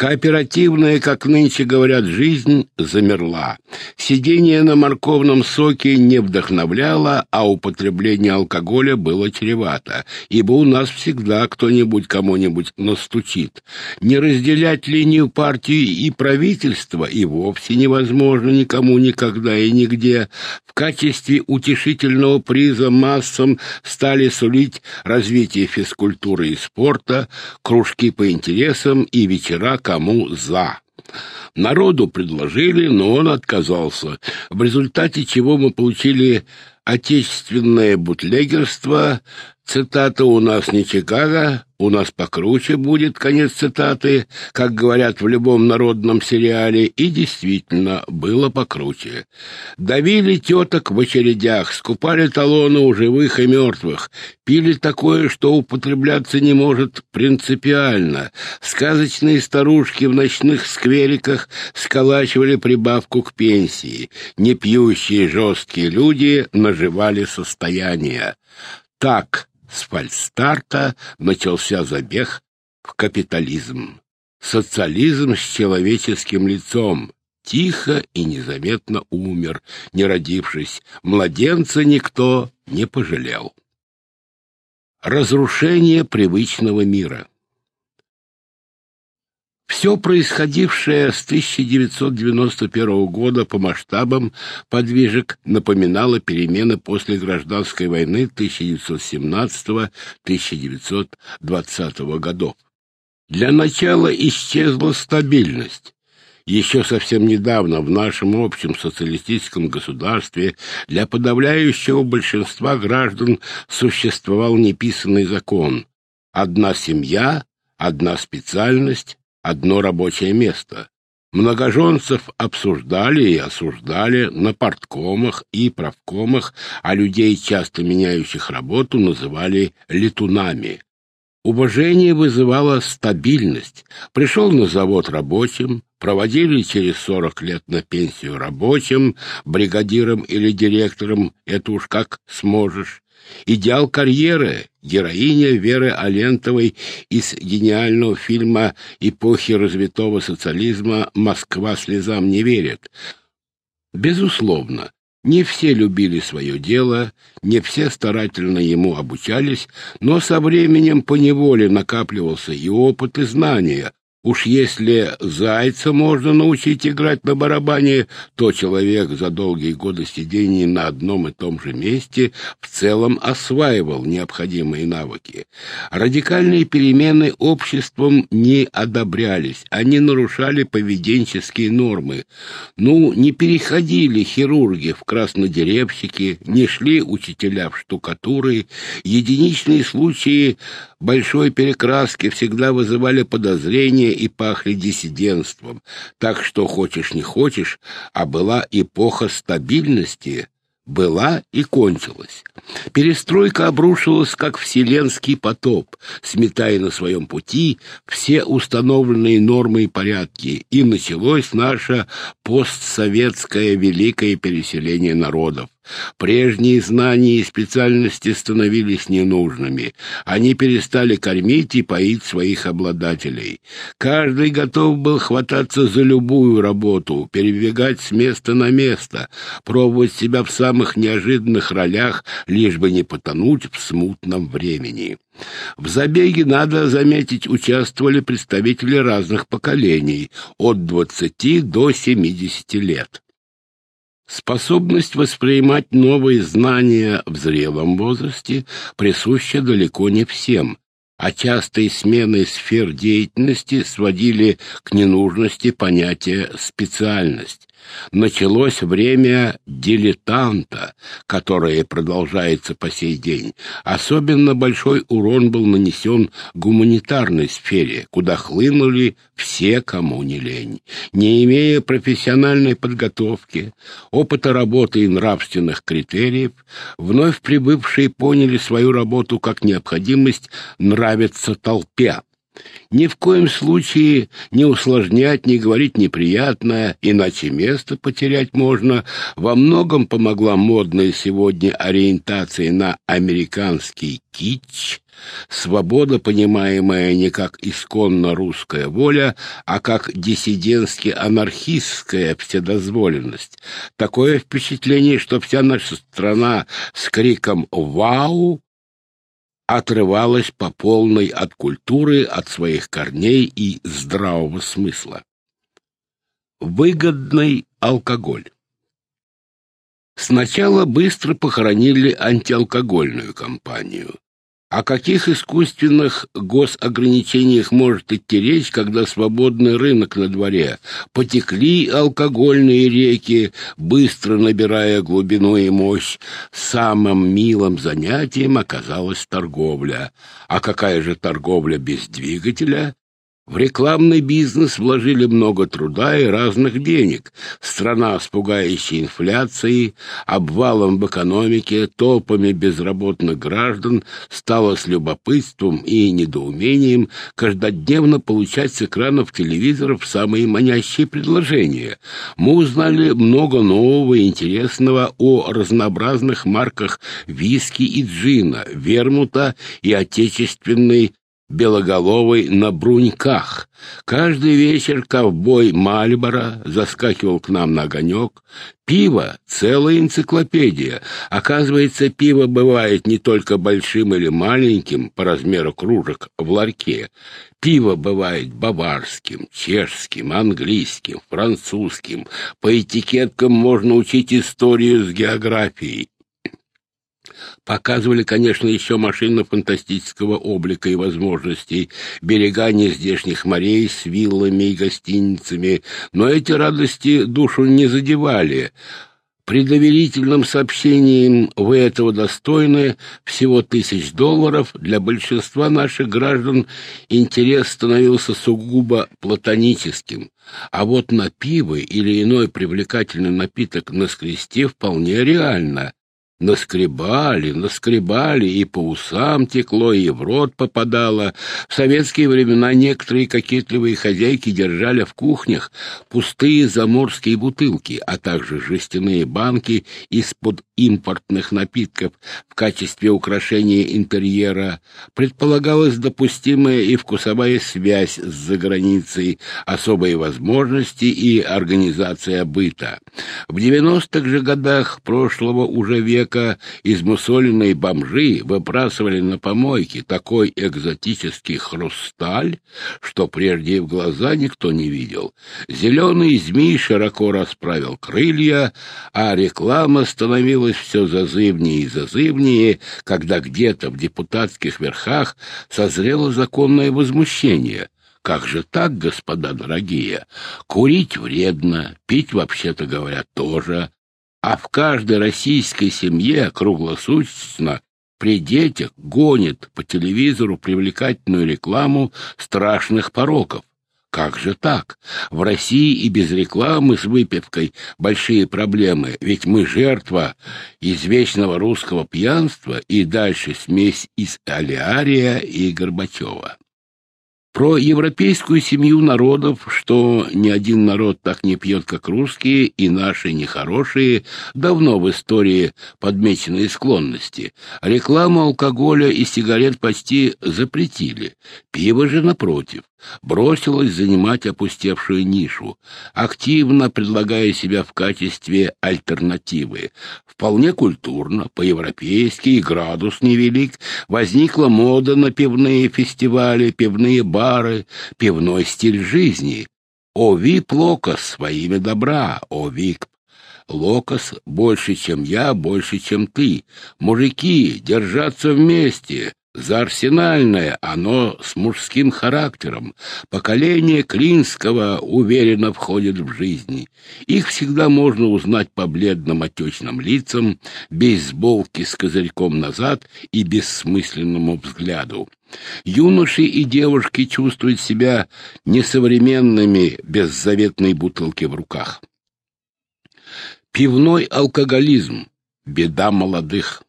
Кооперативная, как нынче говорят, жизнь замерла. Сидение на морковном соке не вдохновляло, а употребление алкоголя было чревато, ибо у нас всегда кто-нибудь кому-нибудь настучит. Не разделять линию партии и правительства и вовсе невозможно никому никогда и нигде. В качестве утешительного приза массам стали сулить развитие физкультуры и спорта, кружки по интересам и вечера кому «за». Народу предложили, но он отказался, в результате чего мы получили отечественное бутлегерство, цитата «У нас не Чикаго, у нас покруче будет, конец цитаты, как говорят в любом народном сериале, и действительно было покруче. Давили теток в очередях, скупали талоны у живых и мертвых, пили такое, что употребляться не может принципиально. Сказочные старушки в ночных сквериках сколачивали прибавку к пенсии. Непьющие жесткие люди наживали состояние. Так с фальстарта начался забег в капитализм. Социализм с человеческим лицом. Тихо и незаметно умер, не родившись. Младенца никто не пожалел. Разрушение привычного мира. Все происходившее с 1991 года по масштабам подвижек напоминало перемены после гражданской войны 1917-1920 годов. Для начала исчезла стабильность. Еще совсем недавно в нашем общем социалистическом государстве для подавляющего большинства граждан существовал неписанный закон. Одна семья, одна специальность, одно рабочее место. Многоженцев обсуждали и осуждали на парткомах и правкомах, а людей, часто меняющих работу, называли летунами. Уважение вызывало стабильность. Пришел на завод рабочим, проводили через сорок лет на пенсию рабочим, бригадиром или директором, это уж как сможешь. Идеал карьеры, героиня Веры Алентовой из гениального фильма эпохи развитого социализма «Москва слезам не верит». Безусловно, не все любили свое дело, не все старательно ему обучались, но со временем поневоле накапливался и опыт, и знания, Уж если зайца можно научить играть на барабане, то человек за долгие годы сидения на одном и том же месте в целом осваивал необходимые навыки. Радикальные перемены обществом не одобрялись, они нарушали поведенческие нормы. Ну, не переходили хирурги в краснодеревщики, не шли учителя в штукатуры, единичные случаи большой перекраски всегда вызывали подозрения и пахли диссидентством, так что хочешь не хочешь, а была эпоха стабильности, была и кончилась. Перестройка обрушилась, как вселенский потоп, сметая на своем пути все установленные нормы и порядки, и началось наше постсоветское великое переселение народов. Прежние знания и специальности становились ненужными. Они перестали кормить и поить своих обладателей. Каждый готов был хвататься за любую работу, перебегать с места на место, пробовать себя в самых неожиданных ролях, лишь бы не потонуть в смутном времени. В забеге, надо заметить, участвовали представители разных поколений, от 20 до 70 лет. Способность воспринимать новые знания в зрелом возрасте присуща далеко не всем, а частые смены сфер деятельности сводили к ненужности понятия «специальность». Началось время дилетанта, которое продолжается по сей день. Особенно большой урон был нанесен гуманитарной сфере, куда хлынули все, кому не лень. Не имея профессиональной подготовки, опыта работы и нравственных критериев, вновь прибывшие поняли свою работу как необходимость нравиться толпе, ни в коем случае не усложнять, не говорить неприятное, иначе место потерять можно. Во многом помогла модная сегодня ориентация на американский китч, свобода, понимаемая не как исконно русская воля, а как диссидентски-анархистская вседозволенность. Такое впечатление, что вся наша страна с криком «Вау!» Отрывалась по полной от культуры, от своих корней и здравого смысла. Выгодный алкоголь. Сначала быстро похоронили антиалкогольную кампанию. О каких искусственных госограничениях может идти речь, когда свободный рынок на дворе? Потекли алкогольные реки, быстро набирая глубину и мощь. Самым милым занятием оказалась торговля. А какая же торговля без двигателя? В рекламный бизнес вложили много труда и разных денег. Страна с пугающей инфляцией, обвалом в экономике, толпами безработных граждан стала с любопытством и недоумением каждодневно получать с экранов телевизоров самые манящие предложения. Мы узнали много нового и интересного о разнообразных марках виски и джина, вермута и отечественной белоголовый на бруньках. Каждый вечер ковбой Мальборо заскакивал к нам на огонек. Пиво — целая энциклопедия. Оказывается, пиво бывает не только большим или маленьким по размеру кружек в ларьке. Пиво бывает баварским, чешским, английским, французским. По этикеткам можно учить историю с географией. Показывали, конечно, еще машины фантастического облика и возможностей, берега нездешних морей с виллами и гостиницами, но эти радости душу не задевали. При доверительном сообщении «Вы этого достойны» всего тысяч долларов для большинства наших граждан интерес становился сугубо платоническим, а вот на пиво или иной привлекательный напиток на скресте вполне реально. Наскребали, наскребали, и по усам текло, и в рот попадало. В советские времена некоторые кокетливые хозяйки держали в кухнях пустые заморские бутылки, а также жестяные банки из-под импортных напитков в качестве украшения интерьера. Предполагалась допустимая и вкусовая связь с заграницей, особые возможности и организация быта. В 90-х же годах прошлого уже века века измусоленные бомжи выбрасывали на помойке такой экзотический хрусталь, что прежде в глаза никто не видел. Зеленый змей широко расправил крылья, а реклама становилась все зазывнее и зазывнее, когда где-то в депутатских верхах созрело законное возмущение — как же так, господа дорогие? Курить вредно, пить, вообще-то говоря, тоже а в каждой российской семье круглосуточно при детях гонит по телевизору привлекательную рекламу страшных пороков. Как же так? В России и без рекламы с выпивкой большие проблемы, ведь мы жертва извечного русского пьянства и дальше смесь из Алиария и Горбачева. Про европейскую семью народов, что ни один народ так не пьет, как русские, и наши нехорошие, давно в истории подмеченные склонности. Рекламу алкоголя и сигарет почти запретили. Пиво же, напротив, бросилось занимать опустевшую нишу, активно предлагая себя в качестве альтернативы. Вполне культурно, по-европейски и градус невелик, возникла мода на пивные фестивали, пивные бары, пивной стиль жизни. О, вип Локос во имя добра, о, вип Локос больше, чем я, больше, чем ты. Мужики, держаться вместе. За арсенальное оно с мужским характером. Поколение Клинского уверенно входит в жизнь. Их всегда можно узнать по бледным отечным лицам, бейсболке с козырьком назад и бессмысленному взгляду. Юноши и девушки чувствуют себя несовременными без заветной бутылки в руках. Пивной алкоголизм — беда молодых.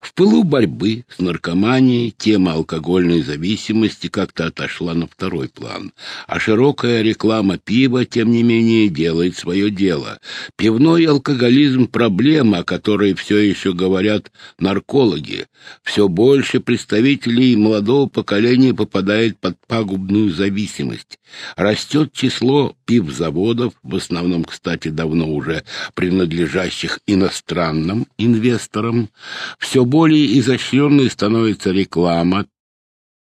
В пылу борьбы с наркоманией тема алкогольной зависимости как-то отошла на второй план, а широкая реклама пива, тем не менее, делает свое дело. Пивной алкоголизм — проблема, о которой все еще говорят наркологи. Все больше представителей молодого поколения попадает под пагубную зависимость. Растет число пивзаводов, в основном, кстати, давно уже принадлежащих иностранным инвесторам. Все более изощренной становится реклама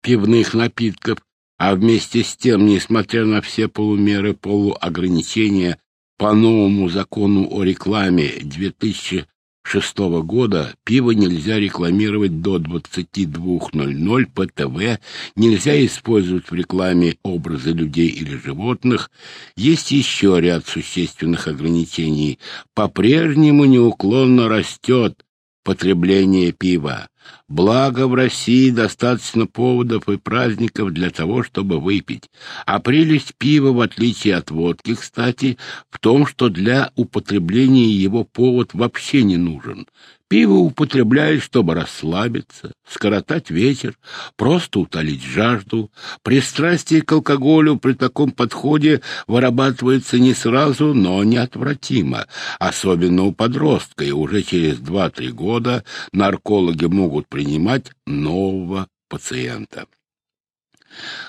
пивных напитков, а вместе с тем, несмотря на все полумеры полуограничения по новому закону о рекламе 2006 года, пиво нельзя рекламировать до 22.00 по ТВ, нельзя использовать в рекламе образы людей или животных. Есть еще ряд существенных ограничений. По-прежнему неуклонно растет потребление пива. Благо в России достаточно поводов и праздников для того, чтобы выпить. А прелесть пива, в отличие от водки, кстати, в том, что для употребления его повод вообще не нужен. Пиво употребляют, чтобы расслабиться, скоротать вечер, просто утолить жажду. Пристрастие к алкоголю при таком подходе вырабатывается не сразу, но неотвратимо, особенно у подростка, и уже через 2-3 года наркологи могут принимать нового пациента.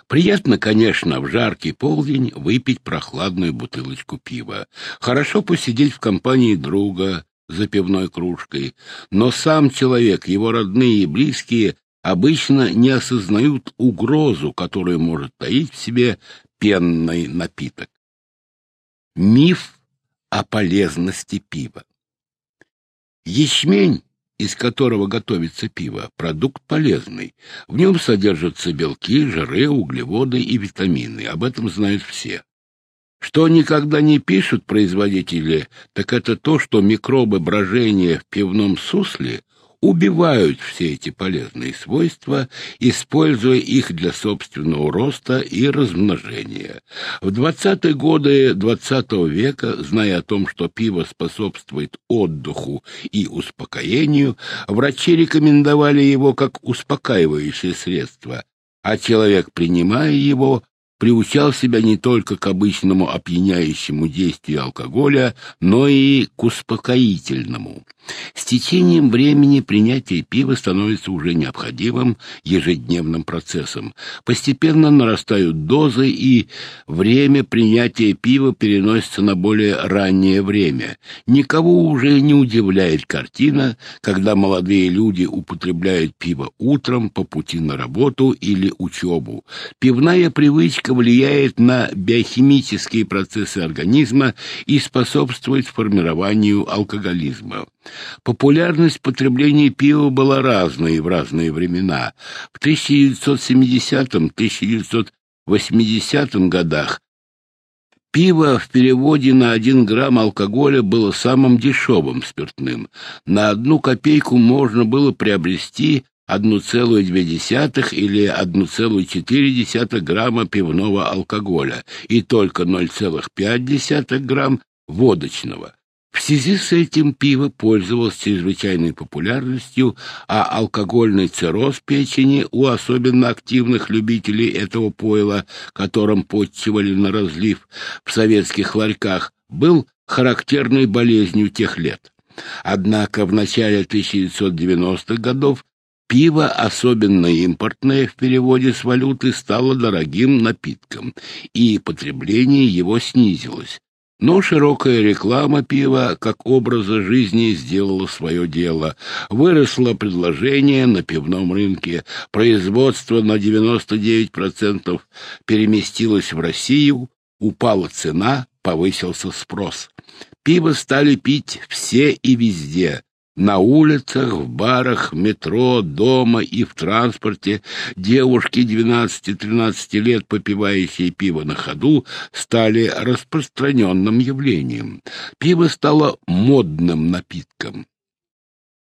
Приятно, конечно, в жаркий полдень выпить прохладную бутылочку пива. Хорошо посидеть в компании друга, за пивной кружкой, но сам человек, его родные и близкие обычно не осознают угрозу, которую может таить в себе пенный напиток. Миф о полезности пива. Ячмень из которого готовится пиво, продукт полезный. В нем содержатся белки, жиры, углеводы и витамины. Об этом знают все. Что никогда не пишут производители, так это то, что микробы брожения в пивном сусле убивают все эти полезные свойства, используя их для собственного роста и размножения. В 20-е годы XX -го века, зная о том, что пиво способствует отдыху и успокоению, врачи рекомендовали его как успокаивающее средство, а человек, принимая его, приучал себя не только к обычному опьяняющему действию алкоголя, но и к успокоительному. С течением времени принятие пива становится уже необходимым ежедневным процессом. Постепенно нарастают дозы, и время принятия пива переносится на более раннее время. Никого уже не удивляет картина, когда молодые люди употребляют пиво утром по пути на работу или учебу. Пивная привычка влияет на биохимические процессы организма и способствует формированию алкоголизма. Популярность потребления пива была разной в разные времена. В 1970-1980 годах Пиво в переводе на один грамм алкоголя было самым дешевым спиртным. На одну копейку можно было приобрести 1,2 или 1,4 грамма пивного алкоголя и только 0,5 грамм водочного. В связи с этим пиво пользовалось чрезвычайной популярностью, а алкогольный цирроз печени у особенно активных любителей этого пойла, которым подчивали на разлив в советских ларьках, был характерной болезнью тех лет. Однако в начале 1990-х годов пиво, особенно импортное в переводе с валюты, стало дорогим напитком, и потребление его снизилось. Но широкая реклама пива как образа жизни сделала свое дело. Выросло предложение на пивном рынке, производство на 99% переместилось в Россию, упала цена, повысился спрос. Пиво стали пить все и везде, на улицах, в барах, метро, дома и в транспорте девушки 12-13 лет, попивающие пиво на ходу, стали распространенным явлением. Пиво стало модным напитком.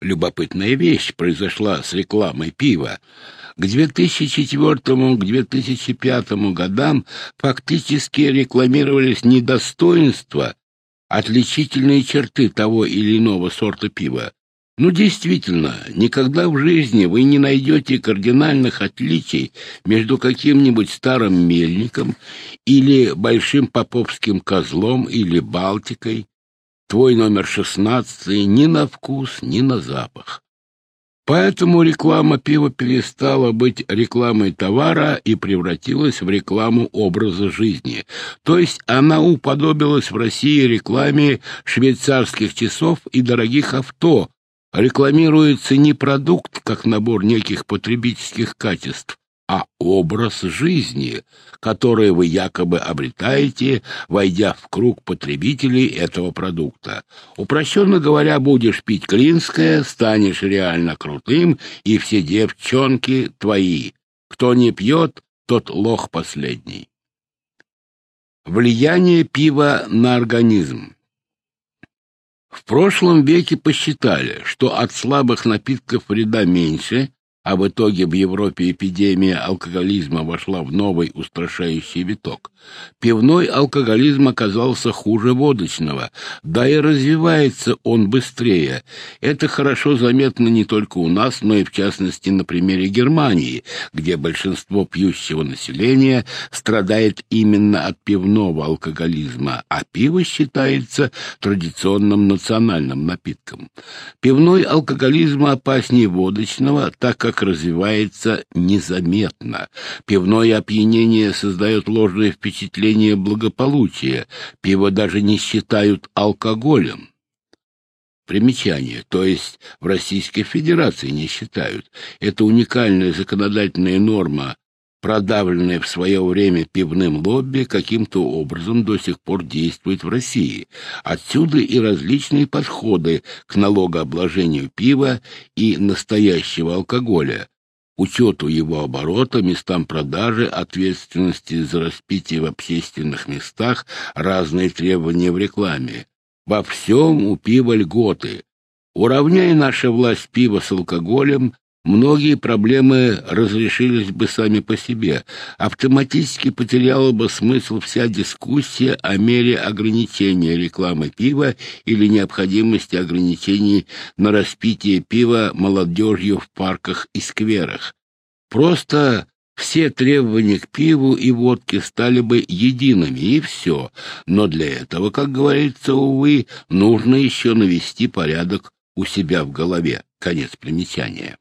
Любопытная вещь произошла с рекламой пива. К 2004-2005 годам фактически рекламировались не достоинства, отличительные черты того или иного сорта пива, ну, действительно, никогда в жизни вы не найдете кардинальных отличий между каким-нибудь старым мельником или большим поповским козлом или Балтикой. Твой номер шестнадцатый ни на вкус, ни на запах. Поэтому реклама пива перестала быть рекламой товара и превратилась в рекламу образа жизни. То есть она уподобилась в России рекламе швейцарских часов и дорогих авто, рекламируется не продукт как набор неких потребительских качеств, а образ жизни, который вы якобы обретаете, войдя в круг потребителей этого продукта. Упрощенно говоря, будешь пить клинское, станешь реально крутым, и все девчонки твои. Кто не пьет, тот лох последний. Влияние пива на организм. В прошлом веке посчитали, что от слабых напитков вреда меньше, а в итоге в Европе эпидемия алкоголизма вошла в новый устрашающий виток. Пивной алкоголизм оказался хуже водочного, да и развивается он быстрее. Это хорошо заметно не только у нас, но и в частности на примере Германии, где большинство пьющего населения страдает именно от пивного алкоголизма, а пиво считается традиционным национальным напитком. Пивной алкоголизм опаснее водочного, так как развивается незаметно. Пивное опьянение создает ложное впечатление благополучия. Пиво даже не считают алкоголем. Примечание, то есть в Российской Федерации не считают. Это уникальная законодательная норма продавленное в свое время пивным лобби, каким-то образом до сих пор действует в России. Отсюда и различные подходы к налогообложению пива и настоящего алкоголя, учету его оборота, местам продажи, ответственности за распитие в общественных местах, разные требования в рекламе. Во всем у пива льготы. Уравняя наша власть пива с алкоголем, многие проблемы разрешились бы сами по себе. Автоматически потеряла бы смысл вся дискуссия о мере ограничения рекламы пива или необходимости ограничений на распитие пива молодежью в парках и скверах. Просто все требования к пиву и водке стали бы едиными, и все. Но для этого, как говорится, увы, нужно еще навести порядок у себя в голове. Конец примечания.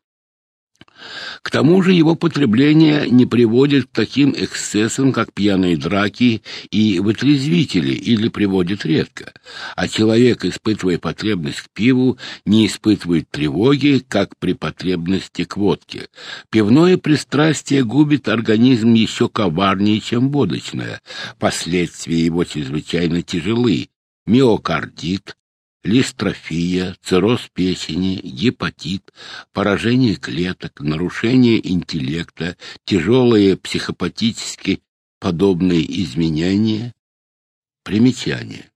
К тому же его потребление не приводит к таким эксцессам, как пьяные драки и вытрезвители, или приводит редко. А человек, испытывая потребность к пиву, не испытывает тревоги, как при потребности к водке. Пивное пристрастие губит организм еще коварнее, чем водочное. Последствия его чрезвычайно тяжелы. Миокардит, листрофия, цирроз печени, гепатит, поражение клеток, нарушение интеллекта, тяжелые психопатически подобные изменения. Примечание.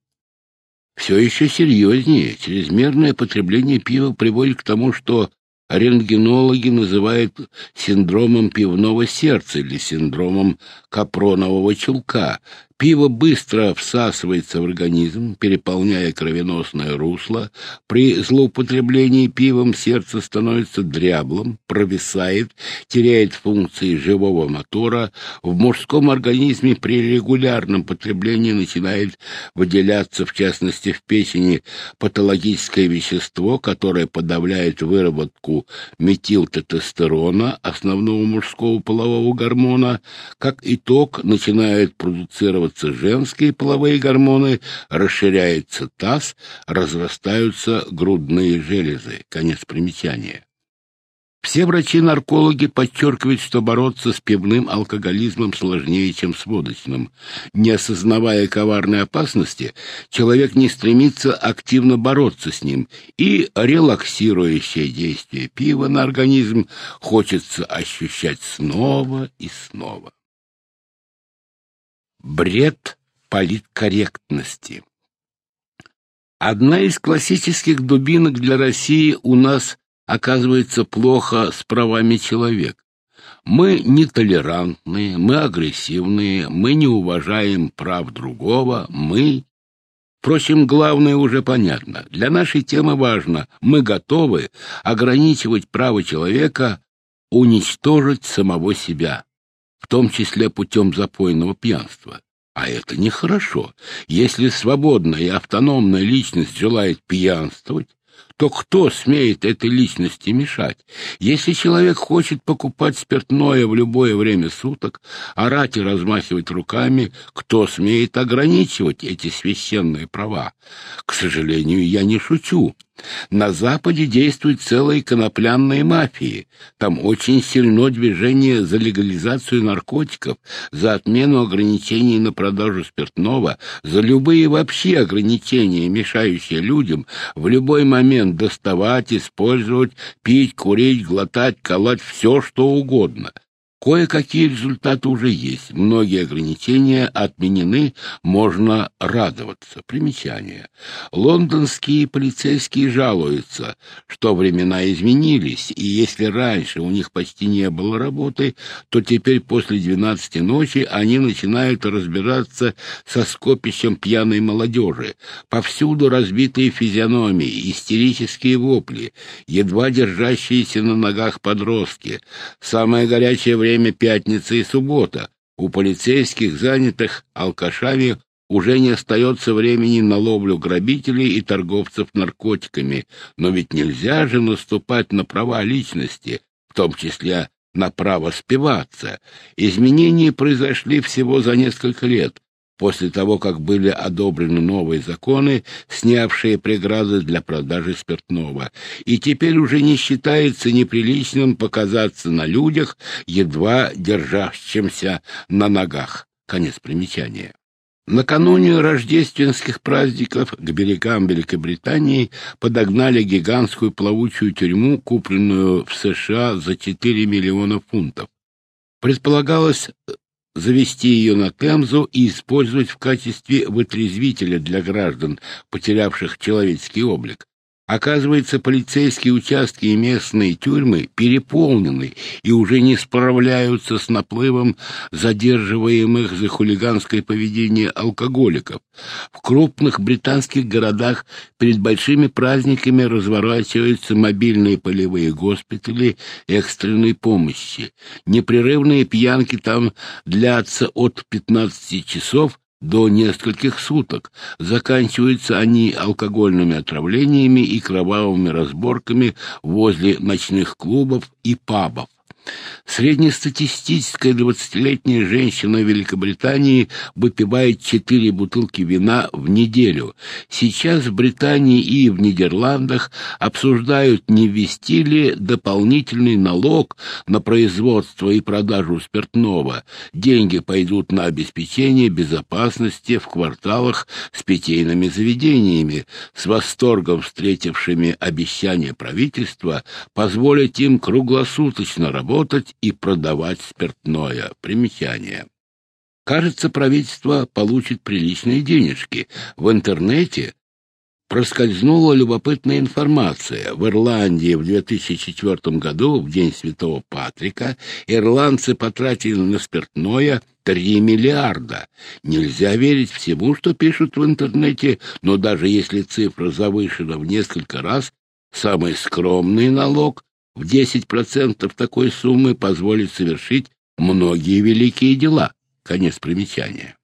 Все еще серьезнее. Чрезмерное потребление пива приводит к тому, что рентгенологи называют синдромом пивного сердца или синдромом капронового чулка, Пиво быстро всасывается в организм, переполняя кровеносное русло. При злоупотреблении пивом сердце становится дряблым, провисает, теряет функции живого мотора. В мужском организме при регулярном потреблении начинает выделяться, в частности в печени, патологическое вещество, которое подавляет выработку метилтестостерона, основного мужского полового гормона. Как итог, начинает продуцировать вырабатываются женские половые гормоны, расширяется таз, разрастаются грудные железы. Конец примечания. Все врачи-наркологи подчеркивают, что бороться с пивным алкоголизмом сложнее, чем с водочным. Не осознавая коварной опасности, человек не стремится активно бороться с ним, и релаксирующее действие пива на организм хочется ощущать снова и снова. Бред политкорректности. Одна из классических дубинок для России у нас оказывается плохо с правами человека. Мы нетолерантные, мы агрессивные, мы не уважаем прав другого, мы... Впрочем, главное уже понятно. Для нашей темы важно, мы готовы ограничивать право человека уничтожить самого себя в том числе путем запойного пьянства. А это нехорошо. Если свободная и автономная личность желает пьянствовать, то кто смеет этой личности мешать? Если человек хочет покупать спиртное в любое время суток, орать и размахивать руками, кто смеет ограничивать эти священные права? К сожалению, я не шучу. На Западе действует целая конопляная мафия. Там очень сильно движение за легализацию наркотиков, за отмену ограничений на продажу спиртного, за любые вообще ограничения, мешающие людям в любой момент доставать, использовать, пить, курить, глотать, колоть все, что угодно. Кое-какие результаты уже есть. Многие ограничения отменены, можно радоваться. Примечание. Лондонские полицейские жалуются, что времена изменились, и если раньше у них почти не было работы, то теперь после двенадцати ночи они начинают разбираться со скопищем пьяной молодежи. Повсюду разбитые физиономии, истерические вопли, едва держащиеся на ногах подростки. Самое горячее время время пятница и суббота. У полицейских, занятых алкашами, уже не остается времени на ловлю грабителей и торговцев наркотиками. Но ведь нельзя же наступать на права личности, в том числе на право спиваться. Изменения произошли всего за несколько лет. После того, как были одобрены новые законы, снявшие преграды для продажи спиртного. И теперь уже не считается неприличным показаться на людях, едва держащимся на ногах. Конец примечания. Накануне рождественских праздников к берегам Великобритании подогнали гигантскую плавучую тюрьму, купленную в США за 4 миллиона фунтов. Предполагалось завести ее на Темзу и использовать в качестве вытрезвителя для граждан, потерявших человеческий облик. Оказывается, полицейские участки и местные тюрьмы переполнены и уже не справляются с наплывом задерживаемых за хулиганское поведение алкоголиков. В крупных британских городах перед большими праздниками разворачиваются мобильные полевые госпитали экстренной помощи. Непрерывные пьянки там длятся от 15 часов до нескольких суток. Заканчиваются они алкогольными отравлениями и кровавыми разборками возле ночных клубов и пабов. Среднестатистическая двадцатилетняя женщина в Великобритании выпивает четыре бутылки вина в неделю. Сейчас в Британии и в Нидерландах обсуждают, не ввести ли дополнительный налог на производство и продажу спиртного. Деньги пойдут на обеспечение безопасности в кварталах с питейными заведениями, с восторгом встретившими обещания правительства позволить им круглосуточно работать и продавать спиртное. Примечание. Кажется, правительство получит приличные денежки. В интернете проскользнула любопытная информация. В Ирландии в 2004 году, в День Святого Патрика, ирландцы потратили на спиртное 3 миллиарда. Нельзя верить всему, что пишут в интернете, но даже если цифра завышена в несколько раз, самый скромный налог в 10% такой суммы позволит совершить многие великие дела. Конец примечания.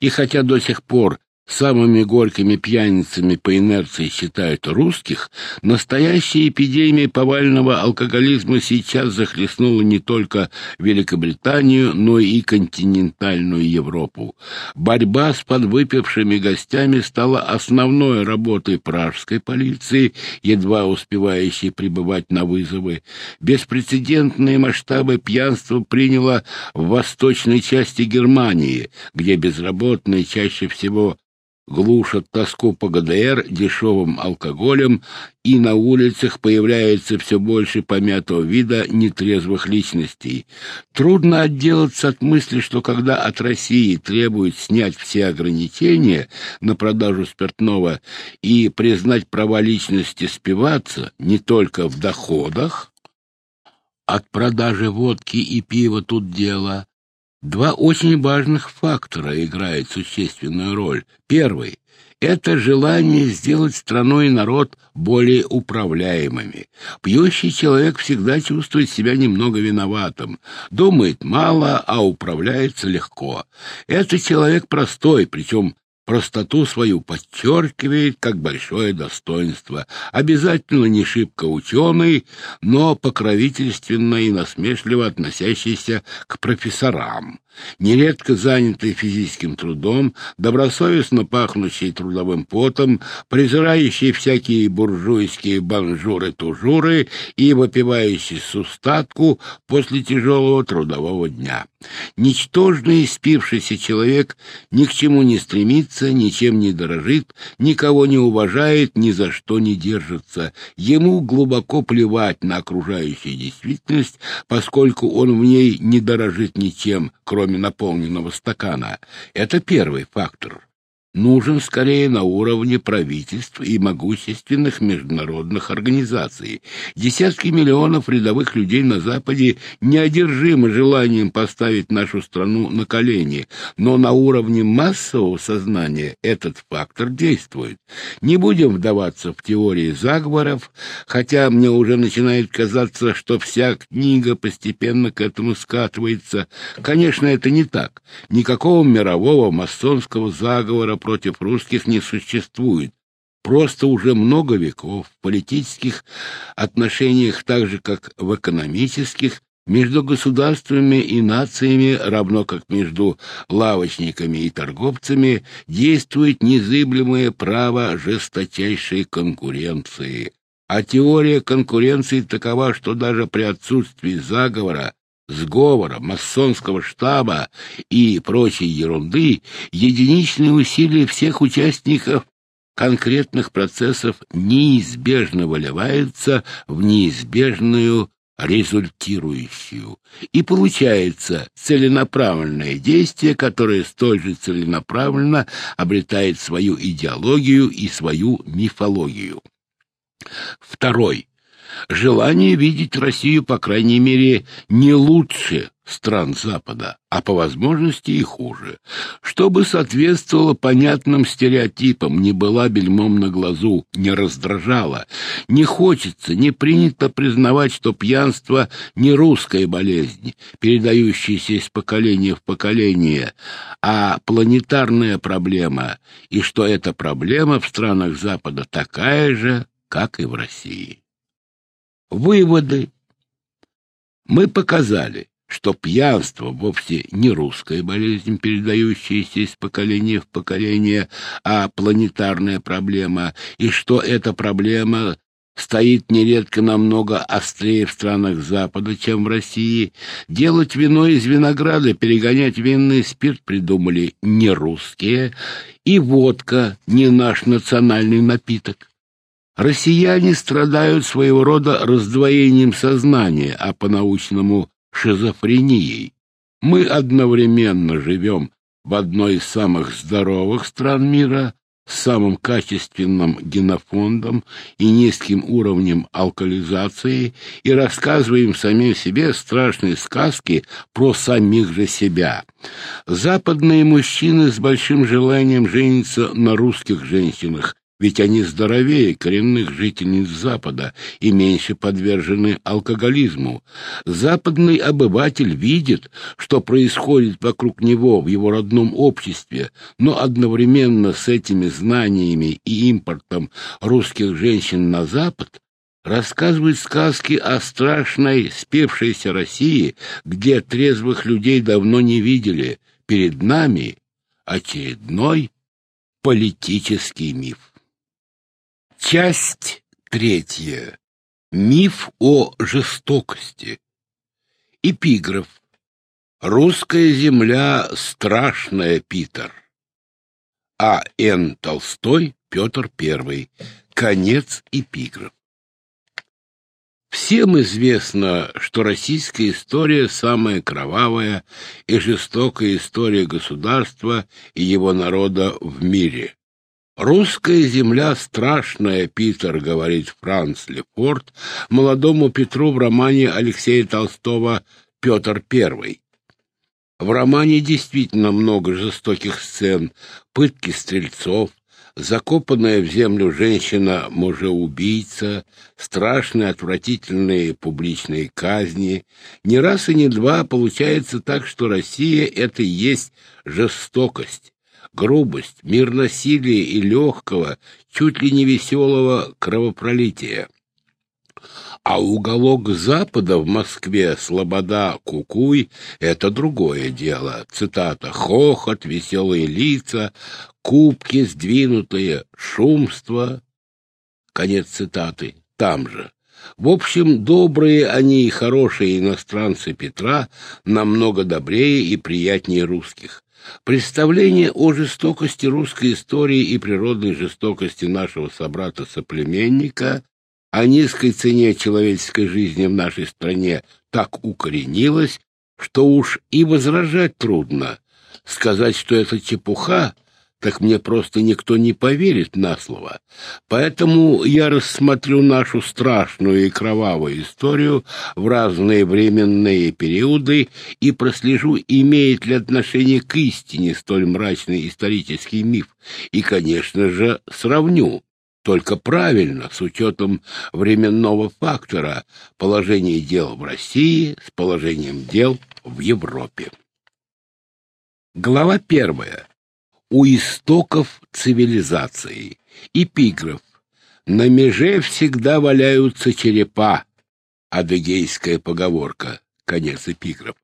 И хотя до сих пор самыми горькими пьяницами по инерции считают русских, настоящая эпидемия повального алкоголизма сейчас захлестнула не только Великобританию, но и континентальную Европу. Борьба с подвыпившими гостями стала основной работой пражской полиции, едва успевающей пребывать на вызовы. Беспрецедентные масштабы пьянства приняло в восточной части Германии, где безработные чаще всего глушат тоску по ГДР дешевым алкоголем, и на улицах появляется все больше помятого вида нетрезвых личностей. Трудно отделаться от мысли, что когда от России требуют снять все ограничения на продажу спиртного и признать права личности спиваться не только в доходах, от продажи водки и пива тут дело, Два очень важных фактора играют существенную роль. Первый — это желание сделать страну и народ более управляемыми. Пьющий человек всегда чувствует себя немного виноватым, думает мало, а управляется легко. Это человек простой, причем простоту свою подчеркивает как большое достоинство. Обязательно не шибко ученый, но покровительственно и насмешливо относящийся к профессорам нередко занятый физическим трудом, добросовестно пахнущий трудовым потом, презирающий всякие буржуйские банжуры-тужуры и выпивающий с устатку после тяжелого трудового дня. Ничтожный спившийся человек ни к чему не стремится, ничем не дорожит, никого не уважает, ни за что не держится. Ему глубоко плевать на окружающую действительность, поскольку он в ней не дорожит ничем, кроме наполненного стакана. Это первый фактор нужен скорее на уровне правительств и могущественных международных организаций. Десятки миллионов рядовых людей на Западе неодержимы желанием поставить нашу страну на колени, но на уровне массового сознания этот фактор действует. Не будем вдаваться в теории заговоров, хотя мне уже начинает казаться, что вся книга постепенно к этому скатывается. Конечно, это не так. Никакого мирового масонского заговора против русских не существует. Просто уже много веков в политических отношениях, так же как в экономических, Между государствами и нациями, равно как между лавочниками и торговцами, действует незыблемое право жесточайшей конкуренции. А теория конкуренции такова, что даже при отсутствии заговора, сговора, масонского штаба и прочей ерунды, единичные усилия всех участников конкретных процессов неизбежно выливаются в неизбежную результирующую. И получается целенаправленное действие, которое столь же целенаправленно обретает свою идеологию и свою мифологию. Второй желание видеть Россию, по крайней мере, не лучше стран Запада, а по возможности и хуже, чтобы соответствовало понятным стереотипам, не была бельмом на глазу, не раздражала. Не хочется, не принято признавать, что пьянство не русская болезнь, передающаяся из поколения в поколение, а планетарная проблема, и что эта проблема в странах Запада такая же, как и в России. Выводы. Мы показали, что пьянство вовсе не русская болезнь, передающаяся из поколения в поколение, а планетарная проблема, и что эта проблема стоит нередко намного острее в странах Запада, чем в России. Делать вино из винограда, перегонять винный спирт придумали не русские, и водка не наш национальный напиток. Россияне страдают своего рода раздвоением сознания, а по-научному шизофренией. Мы одновременно живем в одной из самых здоровых стран мира, с самым качественным генофондом и низким уровнем алкализации и рассказываем самим себе страшные сказки про самих же себя. Западные мужчины с большим желанием женятся на русских женщинах, ведь они здоровее коренных жительниц Запада и меньше подвержены алкоголизму. Западный обыватель видит, что происходит вокруг него в его родном обществе, но одновременно с этими знаниями и импортом русских женщин на Запад рассказывает сказки о страшной спевшейся России, где трезвых людей давно не видели. Перед нами очередной политический миф. Часть третья. Миф о жестокости. Эпиграф. Русская земля страшная, Питер. А. Н. Толстой, Петр I. Конец эпиграф. Всем известно, что российская история самая кровавая и жестокая история государства и его народа в мире. «Русская земля страшная, Питер», — говорит Франц Лефорт молодому Петру в романе Алексея Толстого «Петр I». В романе действительно много жестоких сцен, пытки стрельцов, закопанная в землю женщина-мужеубийца, страшные отвратительные публичные казни. Не раз и не два получается так, что Россия — это и есть жестокость грубость, мир насилия и легкого, чуть ли не веселого кровопролития. А уголок Запада в Москве, Слобода, Кукуй — это другое дело. Цитата «Хохот, веселые лица, кубки сдвинутые, шумство». Конец цитаты. Там же. В общем, добрые они и хорошие иностранцы Петра намного добрее и приятнее русских. Представление о жестокости русской истории и природной жестокости нашего собрата-соплеменника, о низкой цене человеческой жизни в нашей стране так укоренилось, что уж и возражать трудно. Сказать, что это чепуха — так мне просто никто не поверит на слово. Поэтому я рассмотрю нашу страшную и кровавую историю в разные временные периоды и прослежу, имеет ли отношение к истине столь мрачный исторический миф, и, конечно же, сравню только правильно, с учетом временного фактора, положение дел в России с положением дел в Европе. Глава первая у истоков цивилизации. Эпиграф. На меже всегда валяются черепа. Адыгейская поговорка. Конец эпиграф.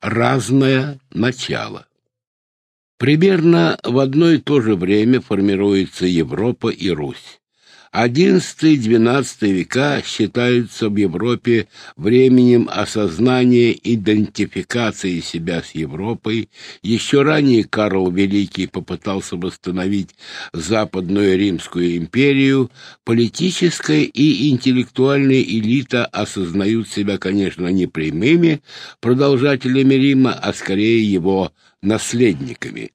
Разное начало. Примерно в одно и то же время формируется Европа и Русь. XI-XII века считаются в Европе временем осознания идентификации себя с Европой. Еще ранее Карл Великий попытался восстановить Западную Римскую империю. Политическая и интеллектуальная элита осознают себя, конечно, не прямыми продолжателями Рима, а скорее его наследниками.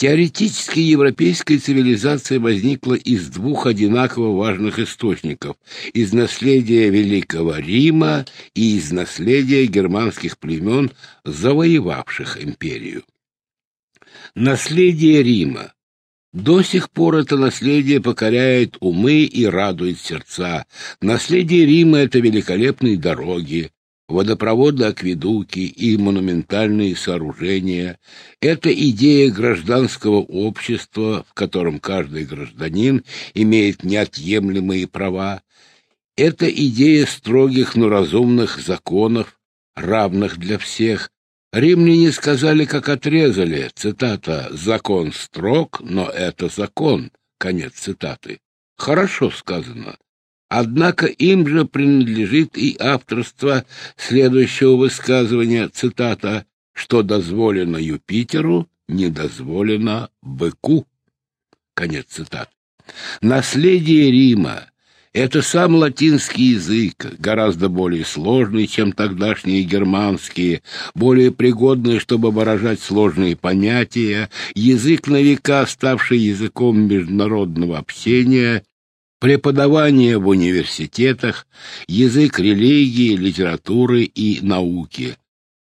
Теоретически европейская цивилизация возникла из двух одинаково важных источников – из наследия Великого Рима и из наследия германских племен, завоевавших империю. Наследие Рима до сих пор это наследие покоряет умы и радует сердца. Наследие Рима — это великолепные дороги, водопроводы, акведуки и монументальные сооружения. Это идея гражданского общества, в котором каждый гражданин имеет неотъемлемые права. Это идея строгих, но разумных законов, равных для всех. Римляне сказали, как отрезали, цитата, «закон строг, но это закон», конец цитаты. Хорошо сказано. Однако им же принадлежит и авторство следующего высказывания, цитата, «что дозволено Юпитеру, не дозволено быку». Конец цитаты. Наследие Рима — это сам латинский язык, гораздо более сложный, чем тогдашние германские, более пригодный, чтобы выражать сложные понятия, язык на века, ставший языком международного общения преподавание в университетах, язык религии, литературы и науки.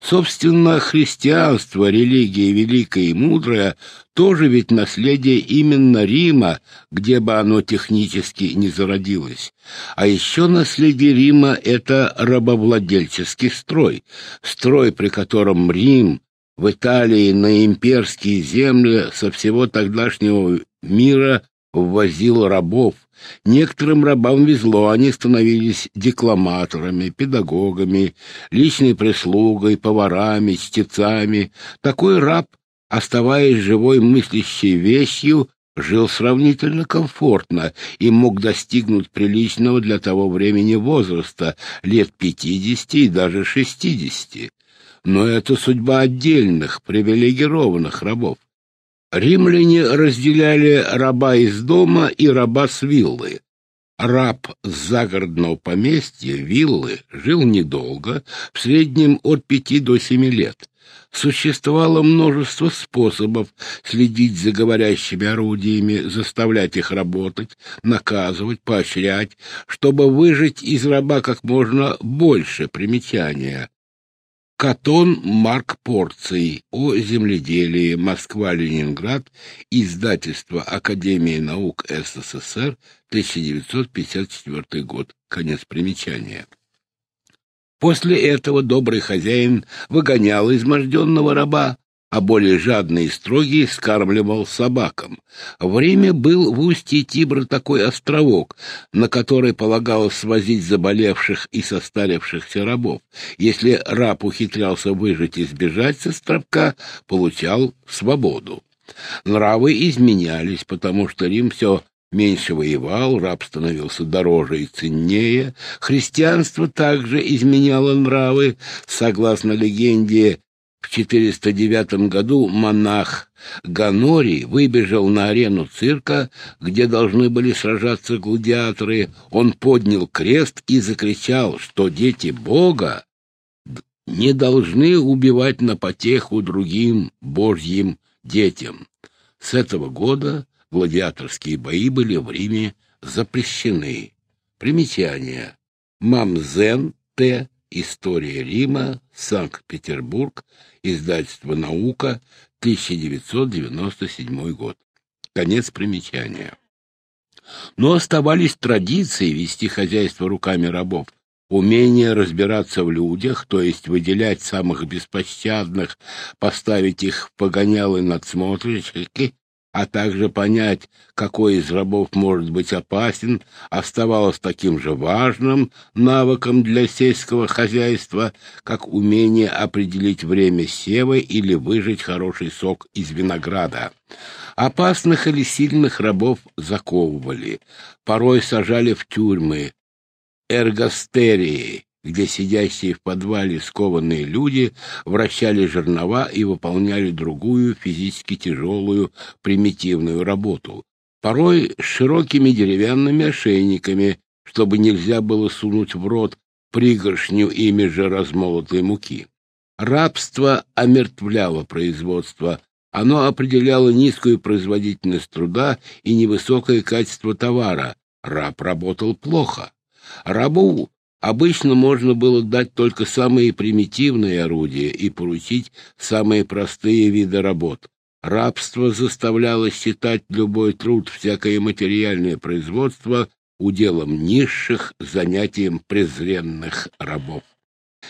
Собственно, христианство, религия великая и мудрая, тоже ведь наследие именно Рима, где бы оно технически не зародилось. А еще наследие Рима — это рабовладельческий строй, строй, при котором Рим в Италии на имперские земли со всего тогдашнего мира ввозил рабов, Некоторым рабам везло, они становились декламаторами, педагогами, личной прислугой, поварами, чтецами. Такой раб, оставаясь живой мыслящей вещью, жил сравнительно комфортно и мог достигнуть приличного для того времени возраста, лет пятидесяти и даже шестидесяти. Но это судьба отдельных, привилегированных рабов. Римляне разделяли раба из дома и раба с виллы. Раб с загородного поместья, виллы, жил недолго, в среднем от пяти до семи лет. Существовало множество способов следить за говорящими орудиями, заставлять их работать, наказывать, поощрять, чтобы выжить из раба как можно больше примечания. Катон Марк Порций о земледелии Москва-Ленинград, издательство Академии наук СССР, 1954 год. Конец примечания. После этого добрый хозяин выгонял изможденного раба, а более жадный и строгий скармливал собакам. В Риме был в устье Тибра такой островок, на который полагалось свозить заболевших и состарившихся рабов. Если раб ухитрялся выжить и сбежать с островка, получал свободу. Нравы изменялись, потому что Рим все меньше воевал, раб становился дороже и ценнее. Христианство также изменяло нравы. Согласно легенде, в 409 году монах Ганорий выбежал на арену цирка, где должны были сражаться гладиаторы. Он поднял крест и закричал, что дети Бога не должны убивать на потеху другим божьим детям. С этого года гладиаторские бои были в Риме запрещены. Примечание. Мамзен Т. История Рима, Санкт-Петербург, издательство «Наука», 1997 год. Конец примечания. Но оставались традиции вести хозяйство руками рабов, умение разбираться в людях, то есть выделять самых беспощадных, поставить их в погонялы надсмотрщики, а также понять, какой из рабов может быть опасен, оставалось таким же важным навыком для сельского хозяйства, как умение определить время севы или выжать хороший сок из винограда. Опасных или сильных рабов заковывали, порой сажали в тюрьмы, эргостерии, где сидящие в подвале скованные люди вращали жернова и выполняли другую физически тяжелую примитивную работу, порой с широкими деревянными ошейниками, чтобы нельзя было сунуть в рот пригоршню ими же размолотой муки. Рабство омертвляло производство, оно определяло низкую производительность труда и невысокое качество товара. Раб работал плохо. Рабу Обычно можно было дать только самые примитивные орудия и поручить самые простые виды работ. Рабство заставляло считать любой труд, всякое материальное производство уделом низших, занятием презренных рабов.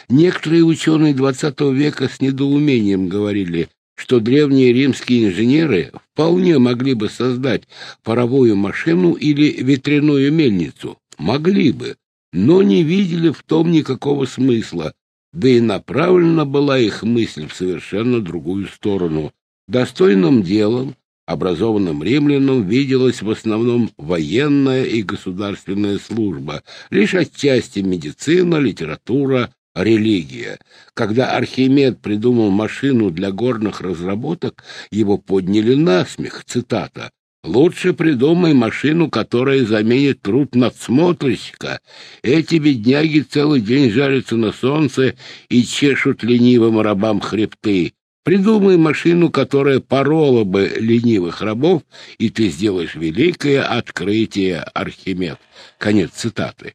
Некоторые ученые XX века с недоумением говорили, что древние римские инженеры вполне могли бы создать паровую машину или ветряную мельницу. Могли бы, но не видели в том никакого смысла, да и направлена была их мысль в совершенно другую сторону. Достойным делом, образованным римлянам, виделась в основном военная и государственная служба, лишь отчасти медицина, литература, религия. Когда Архимед придумал машину для горных разработок, его подняли на смех, цитата, Лучше придумай машину, которая заменит труд надсмотрщика. Эти бедняги целый день жарятся на солнце и чешут ленивым рабам хребты. Придумай машину, которая порола бы ленивых рабов, и ты сделаешь великое открытие, Архимед. Конец цитаты.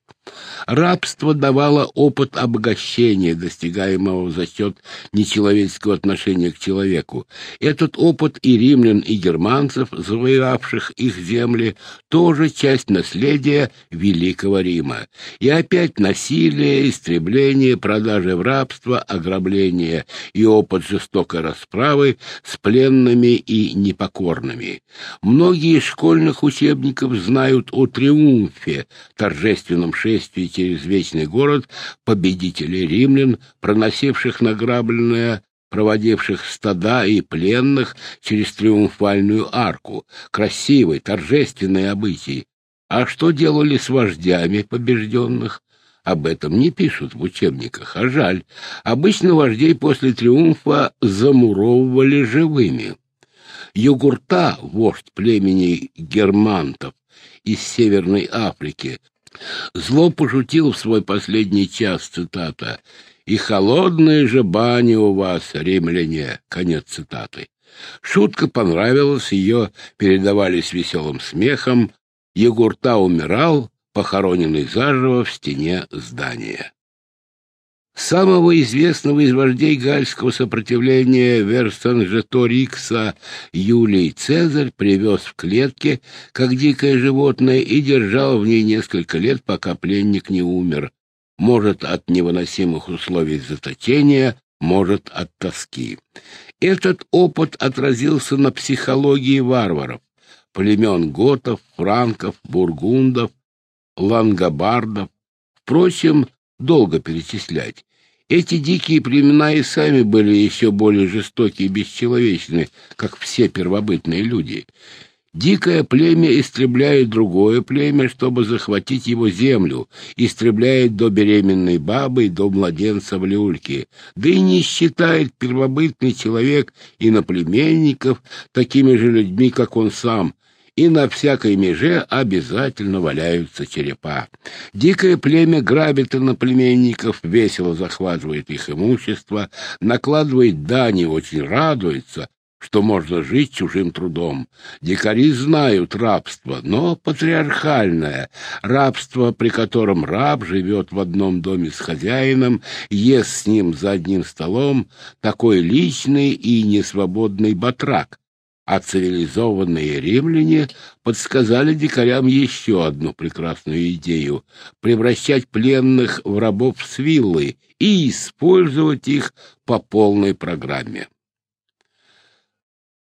Рабство давало опыт обогащения, достигаемого за счет нечеловеческого отношения к человеку. Этот опыт и римлян, и германцев, завоевавших их земли, тоже часть наследия Великого Рима. И опять насилие, истребление, продажа в рабство, ограбление и опыт жестокой расправы с пленными и непокорными. Многие из школьных учебников знают о триумфе, торжественном шествии через вечный город победителей римлян, проносивших награбленное проводивших стада и пленных через триумфальную арку, красивый, торжественный обычай. А что делали с вождями побежденных? Об этом не пишут в учебниках, а жаль. Обычно вождей после триумфа замуровывали живыми. Югурта, вождь племени германтов из Северной Африки, Зло пошутил в свой последний час, цитата, «И холодные же бани у вас, римляне», конец цитаты. Шутка понравилась, ее передавали с веселым смехом. Егурта умирал, похороненный заживо в стене здания. Самого известного из вождей гальского сопротивления Верстанжеторикса Юлий Цезарь привез в клетке, как дикое животное, и держал в ней несколько лет, пока пленник не умер. Может, от невыносимых условий заточения, может, от тоски. Этот опыт отразился на психологии варваров, племен готов, франков, бургундов, лангобардов. Впрочем, долго перечислять. Эти дикие племена и сами были еще более жестоки и бесчеловечны, как все первобытные люди. Дикое племя истребляет другое племя, чтобы захватить его землю, истребляет до беременной бабы и до младенца в люльке, да и не считает первобытный человек иноплеменников такими же людьми, как он сам, и на всякой меже обязательно валяются черепа. Дикое племя грабит иноплеменников, весело захватывает их имущество, накладывает дани, очень радуется, что можно жить чужим трудом. Дикари знают рабство, но патриархальное. Рабство, при котором раб живет в одном доме с хозяином, ест с ним за одним столом, такой личный и несвободный батрак а цивилизованные римляне подсказали дикарям еще одну прекрасную идею — превращать пленных в рабов с виллы и использовать их по полной программе.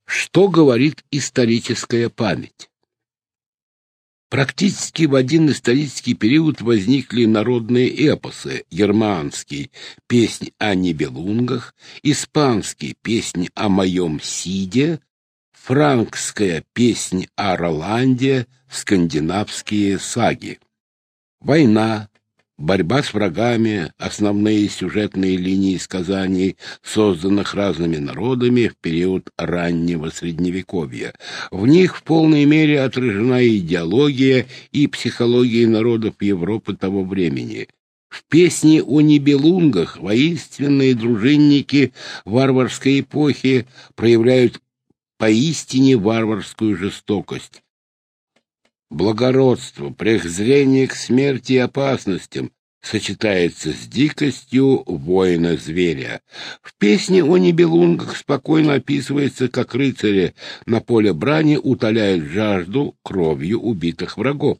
Что говорит историческая память? Практически в один исторический период возникли народные эпосы германский «Песнь о Нибелунгах», испанский «Песнь о моем Сиде», франкская «Песнь о Роланде», скандинавские саги. Война, борьба с врагами, основные сюжетные линии сказаний, созданных разными народами в период раннего Средневековья. В них в полной мере отражена идеология и психология народов Европы того времени. В песне о Нибелунгах воинственные дружинники варварской эпохи проявляют поистине варварскую жестокость, Благородство, презрение к смерти и опасностям сочетается с дикостью воина-зверя. В песне о Нибелунгах спокойно описывается, как рыцари на поле брани утоляют жажду кровью убитых врагов.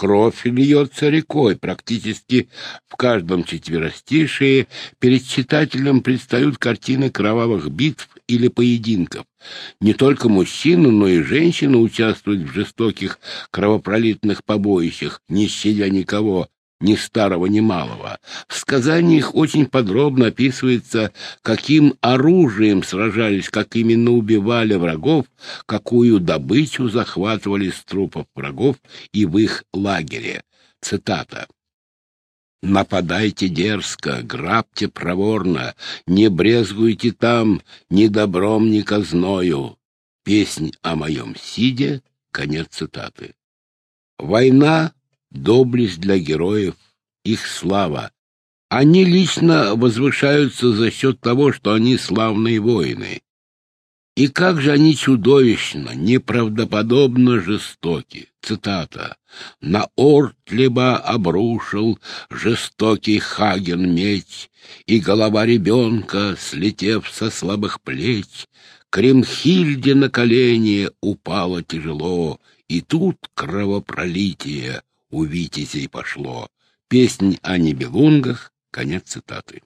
Кровь льется рекой, практически в каждом четверостишии перед читателем предстают картины кровавых битв или поединков. Не только мужчины, но и женщины участвуют в жестоких кровопролитных побоищах, не щадя никого, ни старого, ни малого. В сказаниях очень подробно описывается, каким оружием сражались, как именно убивали врагов, какую добычу захватывали с трупов врагов и в их лагере. Цитата. Нападайте дерзко, грабьте проворно, не брезгуйте там ни добром, ни казною. Песнь о моем сиде, конец цитаты. Война доблесть для героев, их слава. Они лично возвышаются за счет того, что они славные воины. И как же они чудовищно, неправдоподобно жестоки. Цитата. «На Ортлиба обрушил жестокий Хаген меч, и голова ребенка, слетев со слабых плеч, Кремхильде на колени упала тяжело, и тут кровопролитие у витязей пошло. Песнь о небелунгах, конец цитаты.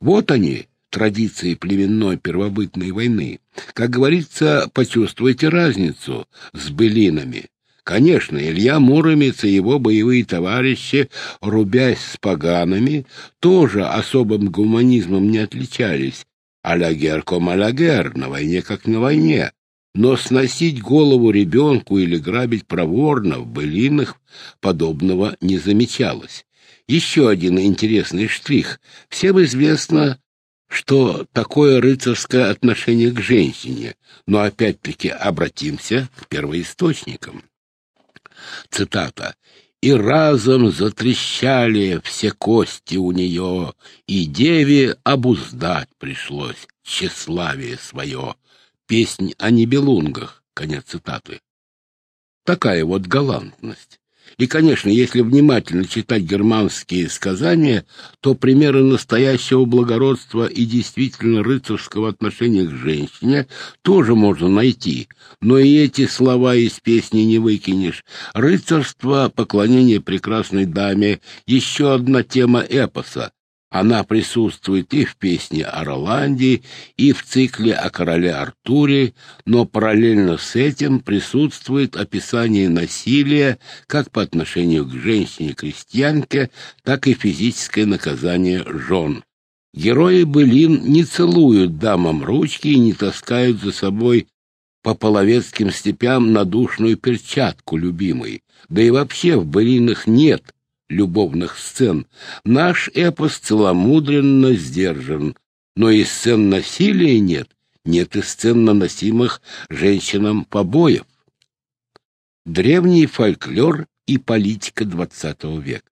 Вот они, традиции племенной первобытной войны. Как говорится, почувствуйте разницу с былинами. Конечно, Илья Муромец и его боевые товарищи, рубясь с поганами, тоже особым гуманизмом не отличались. Алягер ком алягер, на войне как на войне. Но сносить голову ребенку или грабить проворно в былинах подобного не замечалось. Еще один интересный штрих. Всем известно, что такое рыцарское отношение к женщине, но опять-таки обратимся к первоисточникам. Цитата. «И разом затрещали все кости у нее, и деве обуздать пришлось тщеславие свое». Песнь о небелунгах. Конец цитаты. Такая вот галантность. И, конечно, если внимательно читать германские сказания, то примеры настоящего благородства и действительно рыцарского отношения к женщине тоже можно найти. Но и эти слова из песни не выкинешь. Рыцарство, поклонение прекрасной даме — еще одна тема эпоса. Она присутствует и в песне о Роланде, и в цикле о короле Артуре, но параллельно с этим присутствует описание насилия как по отношению к женщине-крестьянке, так и физическое наказание жен. Герои былин не целуют дамам ручки и не таскают за собой по половецким степям надушную перчатку любимой. Да и вообще в былинах нет любовных сцен, наш эпос целомудренно сдержан, но и сцен насилия нет, нет и сцен наносимых женщинам побоев. Древний фольклор и политика XX века.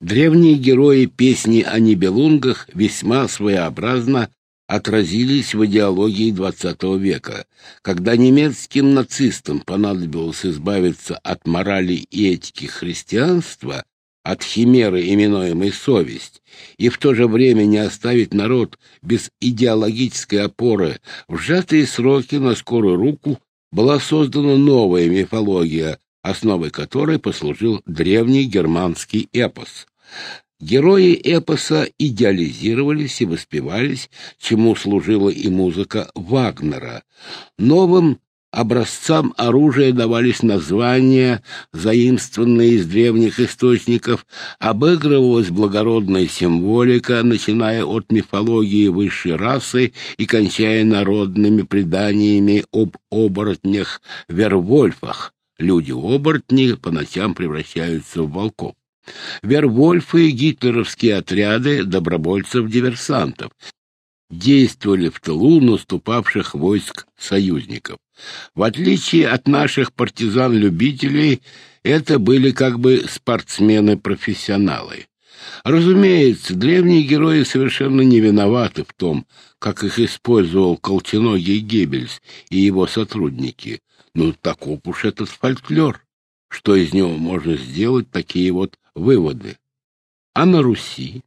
Древние герои песни о Нибелунгах весьма своеобразно отразились в идеологии XX века. Когда немецким нацистам понадобилось избавиться от морали и этики христианства, от химеры, именуемой совесть, и в то же время не оставить народ без идеологической опоры, в сжатые сроки на скорую руку была создана новая мифология, основой которой послужил древний германский эпос. Герои эпоса идеализировались и воспевались, чему служила и музыка Вагнера. Новым образцам оружия давались названия, заимствованные из древних источников, обыгрывалась благородная символика, начиная от мифологии высшей расы и кончая народными преданиями об оборотнях-вервольфах. Люди-оборотни по ночам превращаются в волков. Вервольфы и гитлеровские отряды добровольцев-диверсантов действовали в тылу наступавших войск союзников. В отличие от наших партизан-любителей, это были как бы спортсмены-профессионалы. Разумеется, древние герои совершенно не виноваты в том, как их использовал Колченогий Геббельс и его сотрудники. Ну, таков уж этот фольклор. Что из него можно сделать такие вот выводы? А на Руси?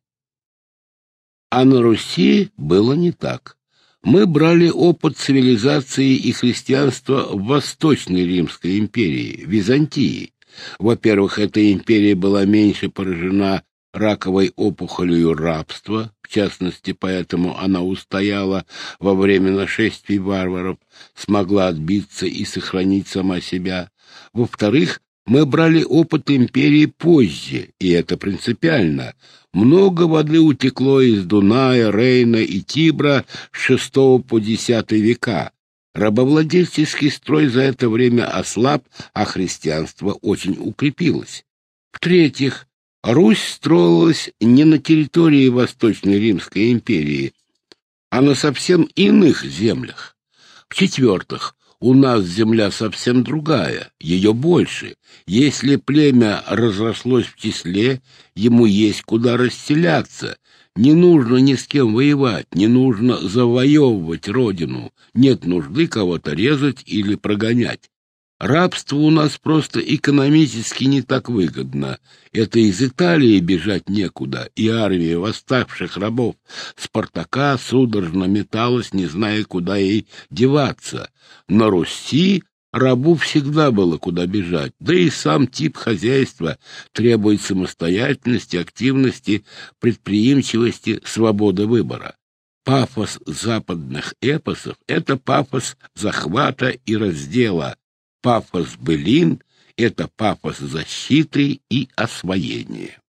А на Руси было не так. Мы брали опыт цивилизации и христианства в Восточной Римской империи, Византии. Во-первых, эта империя была меньше поражена раковой опухолью рабства, в частности, поэтому она устояла во время нашествий варваров, смогла отбиться и сохранить сама себя. Во-вторых, мы брали опыт империи позже, и это принципиально. Много воды утекло из Дуная, Рейна и Тибра с VI по X века. Рабовладельческий строй за это время ослаб, а христианство очень укрепилось. В-третьих, Русь строилась не на территории Восточной Римской империи, а на совсем иных землях. В-четвертых, у нас земля совсем другая, ее больше. Если племя разрослось в числе, ему есть куда расселяться. Не нужно ни с кем воевать, не нужно завоевывать родину, нет нужды кого-то резать или прогонять. Рабство у нас просто экономически не так выгодно. Это из Италии бежать некуда, и армия восставших рабов Спартака судорожно металась, не зная, куда ей деваться. На Руси рабу всегда было куда бежать, да и сам тип хозяйства требует самостоятельности, активности, предприимчивости, свободы выбора. Пафос западных эпосов — это пафос захвата и раздела, пафос былин — это пафос защиты и освоения.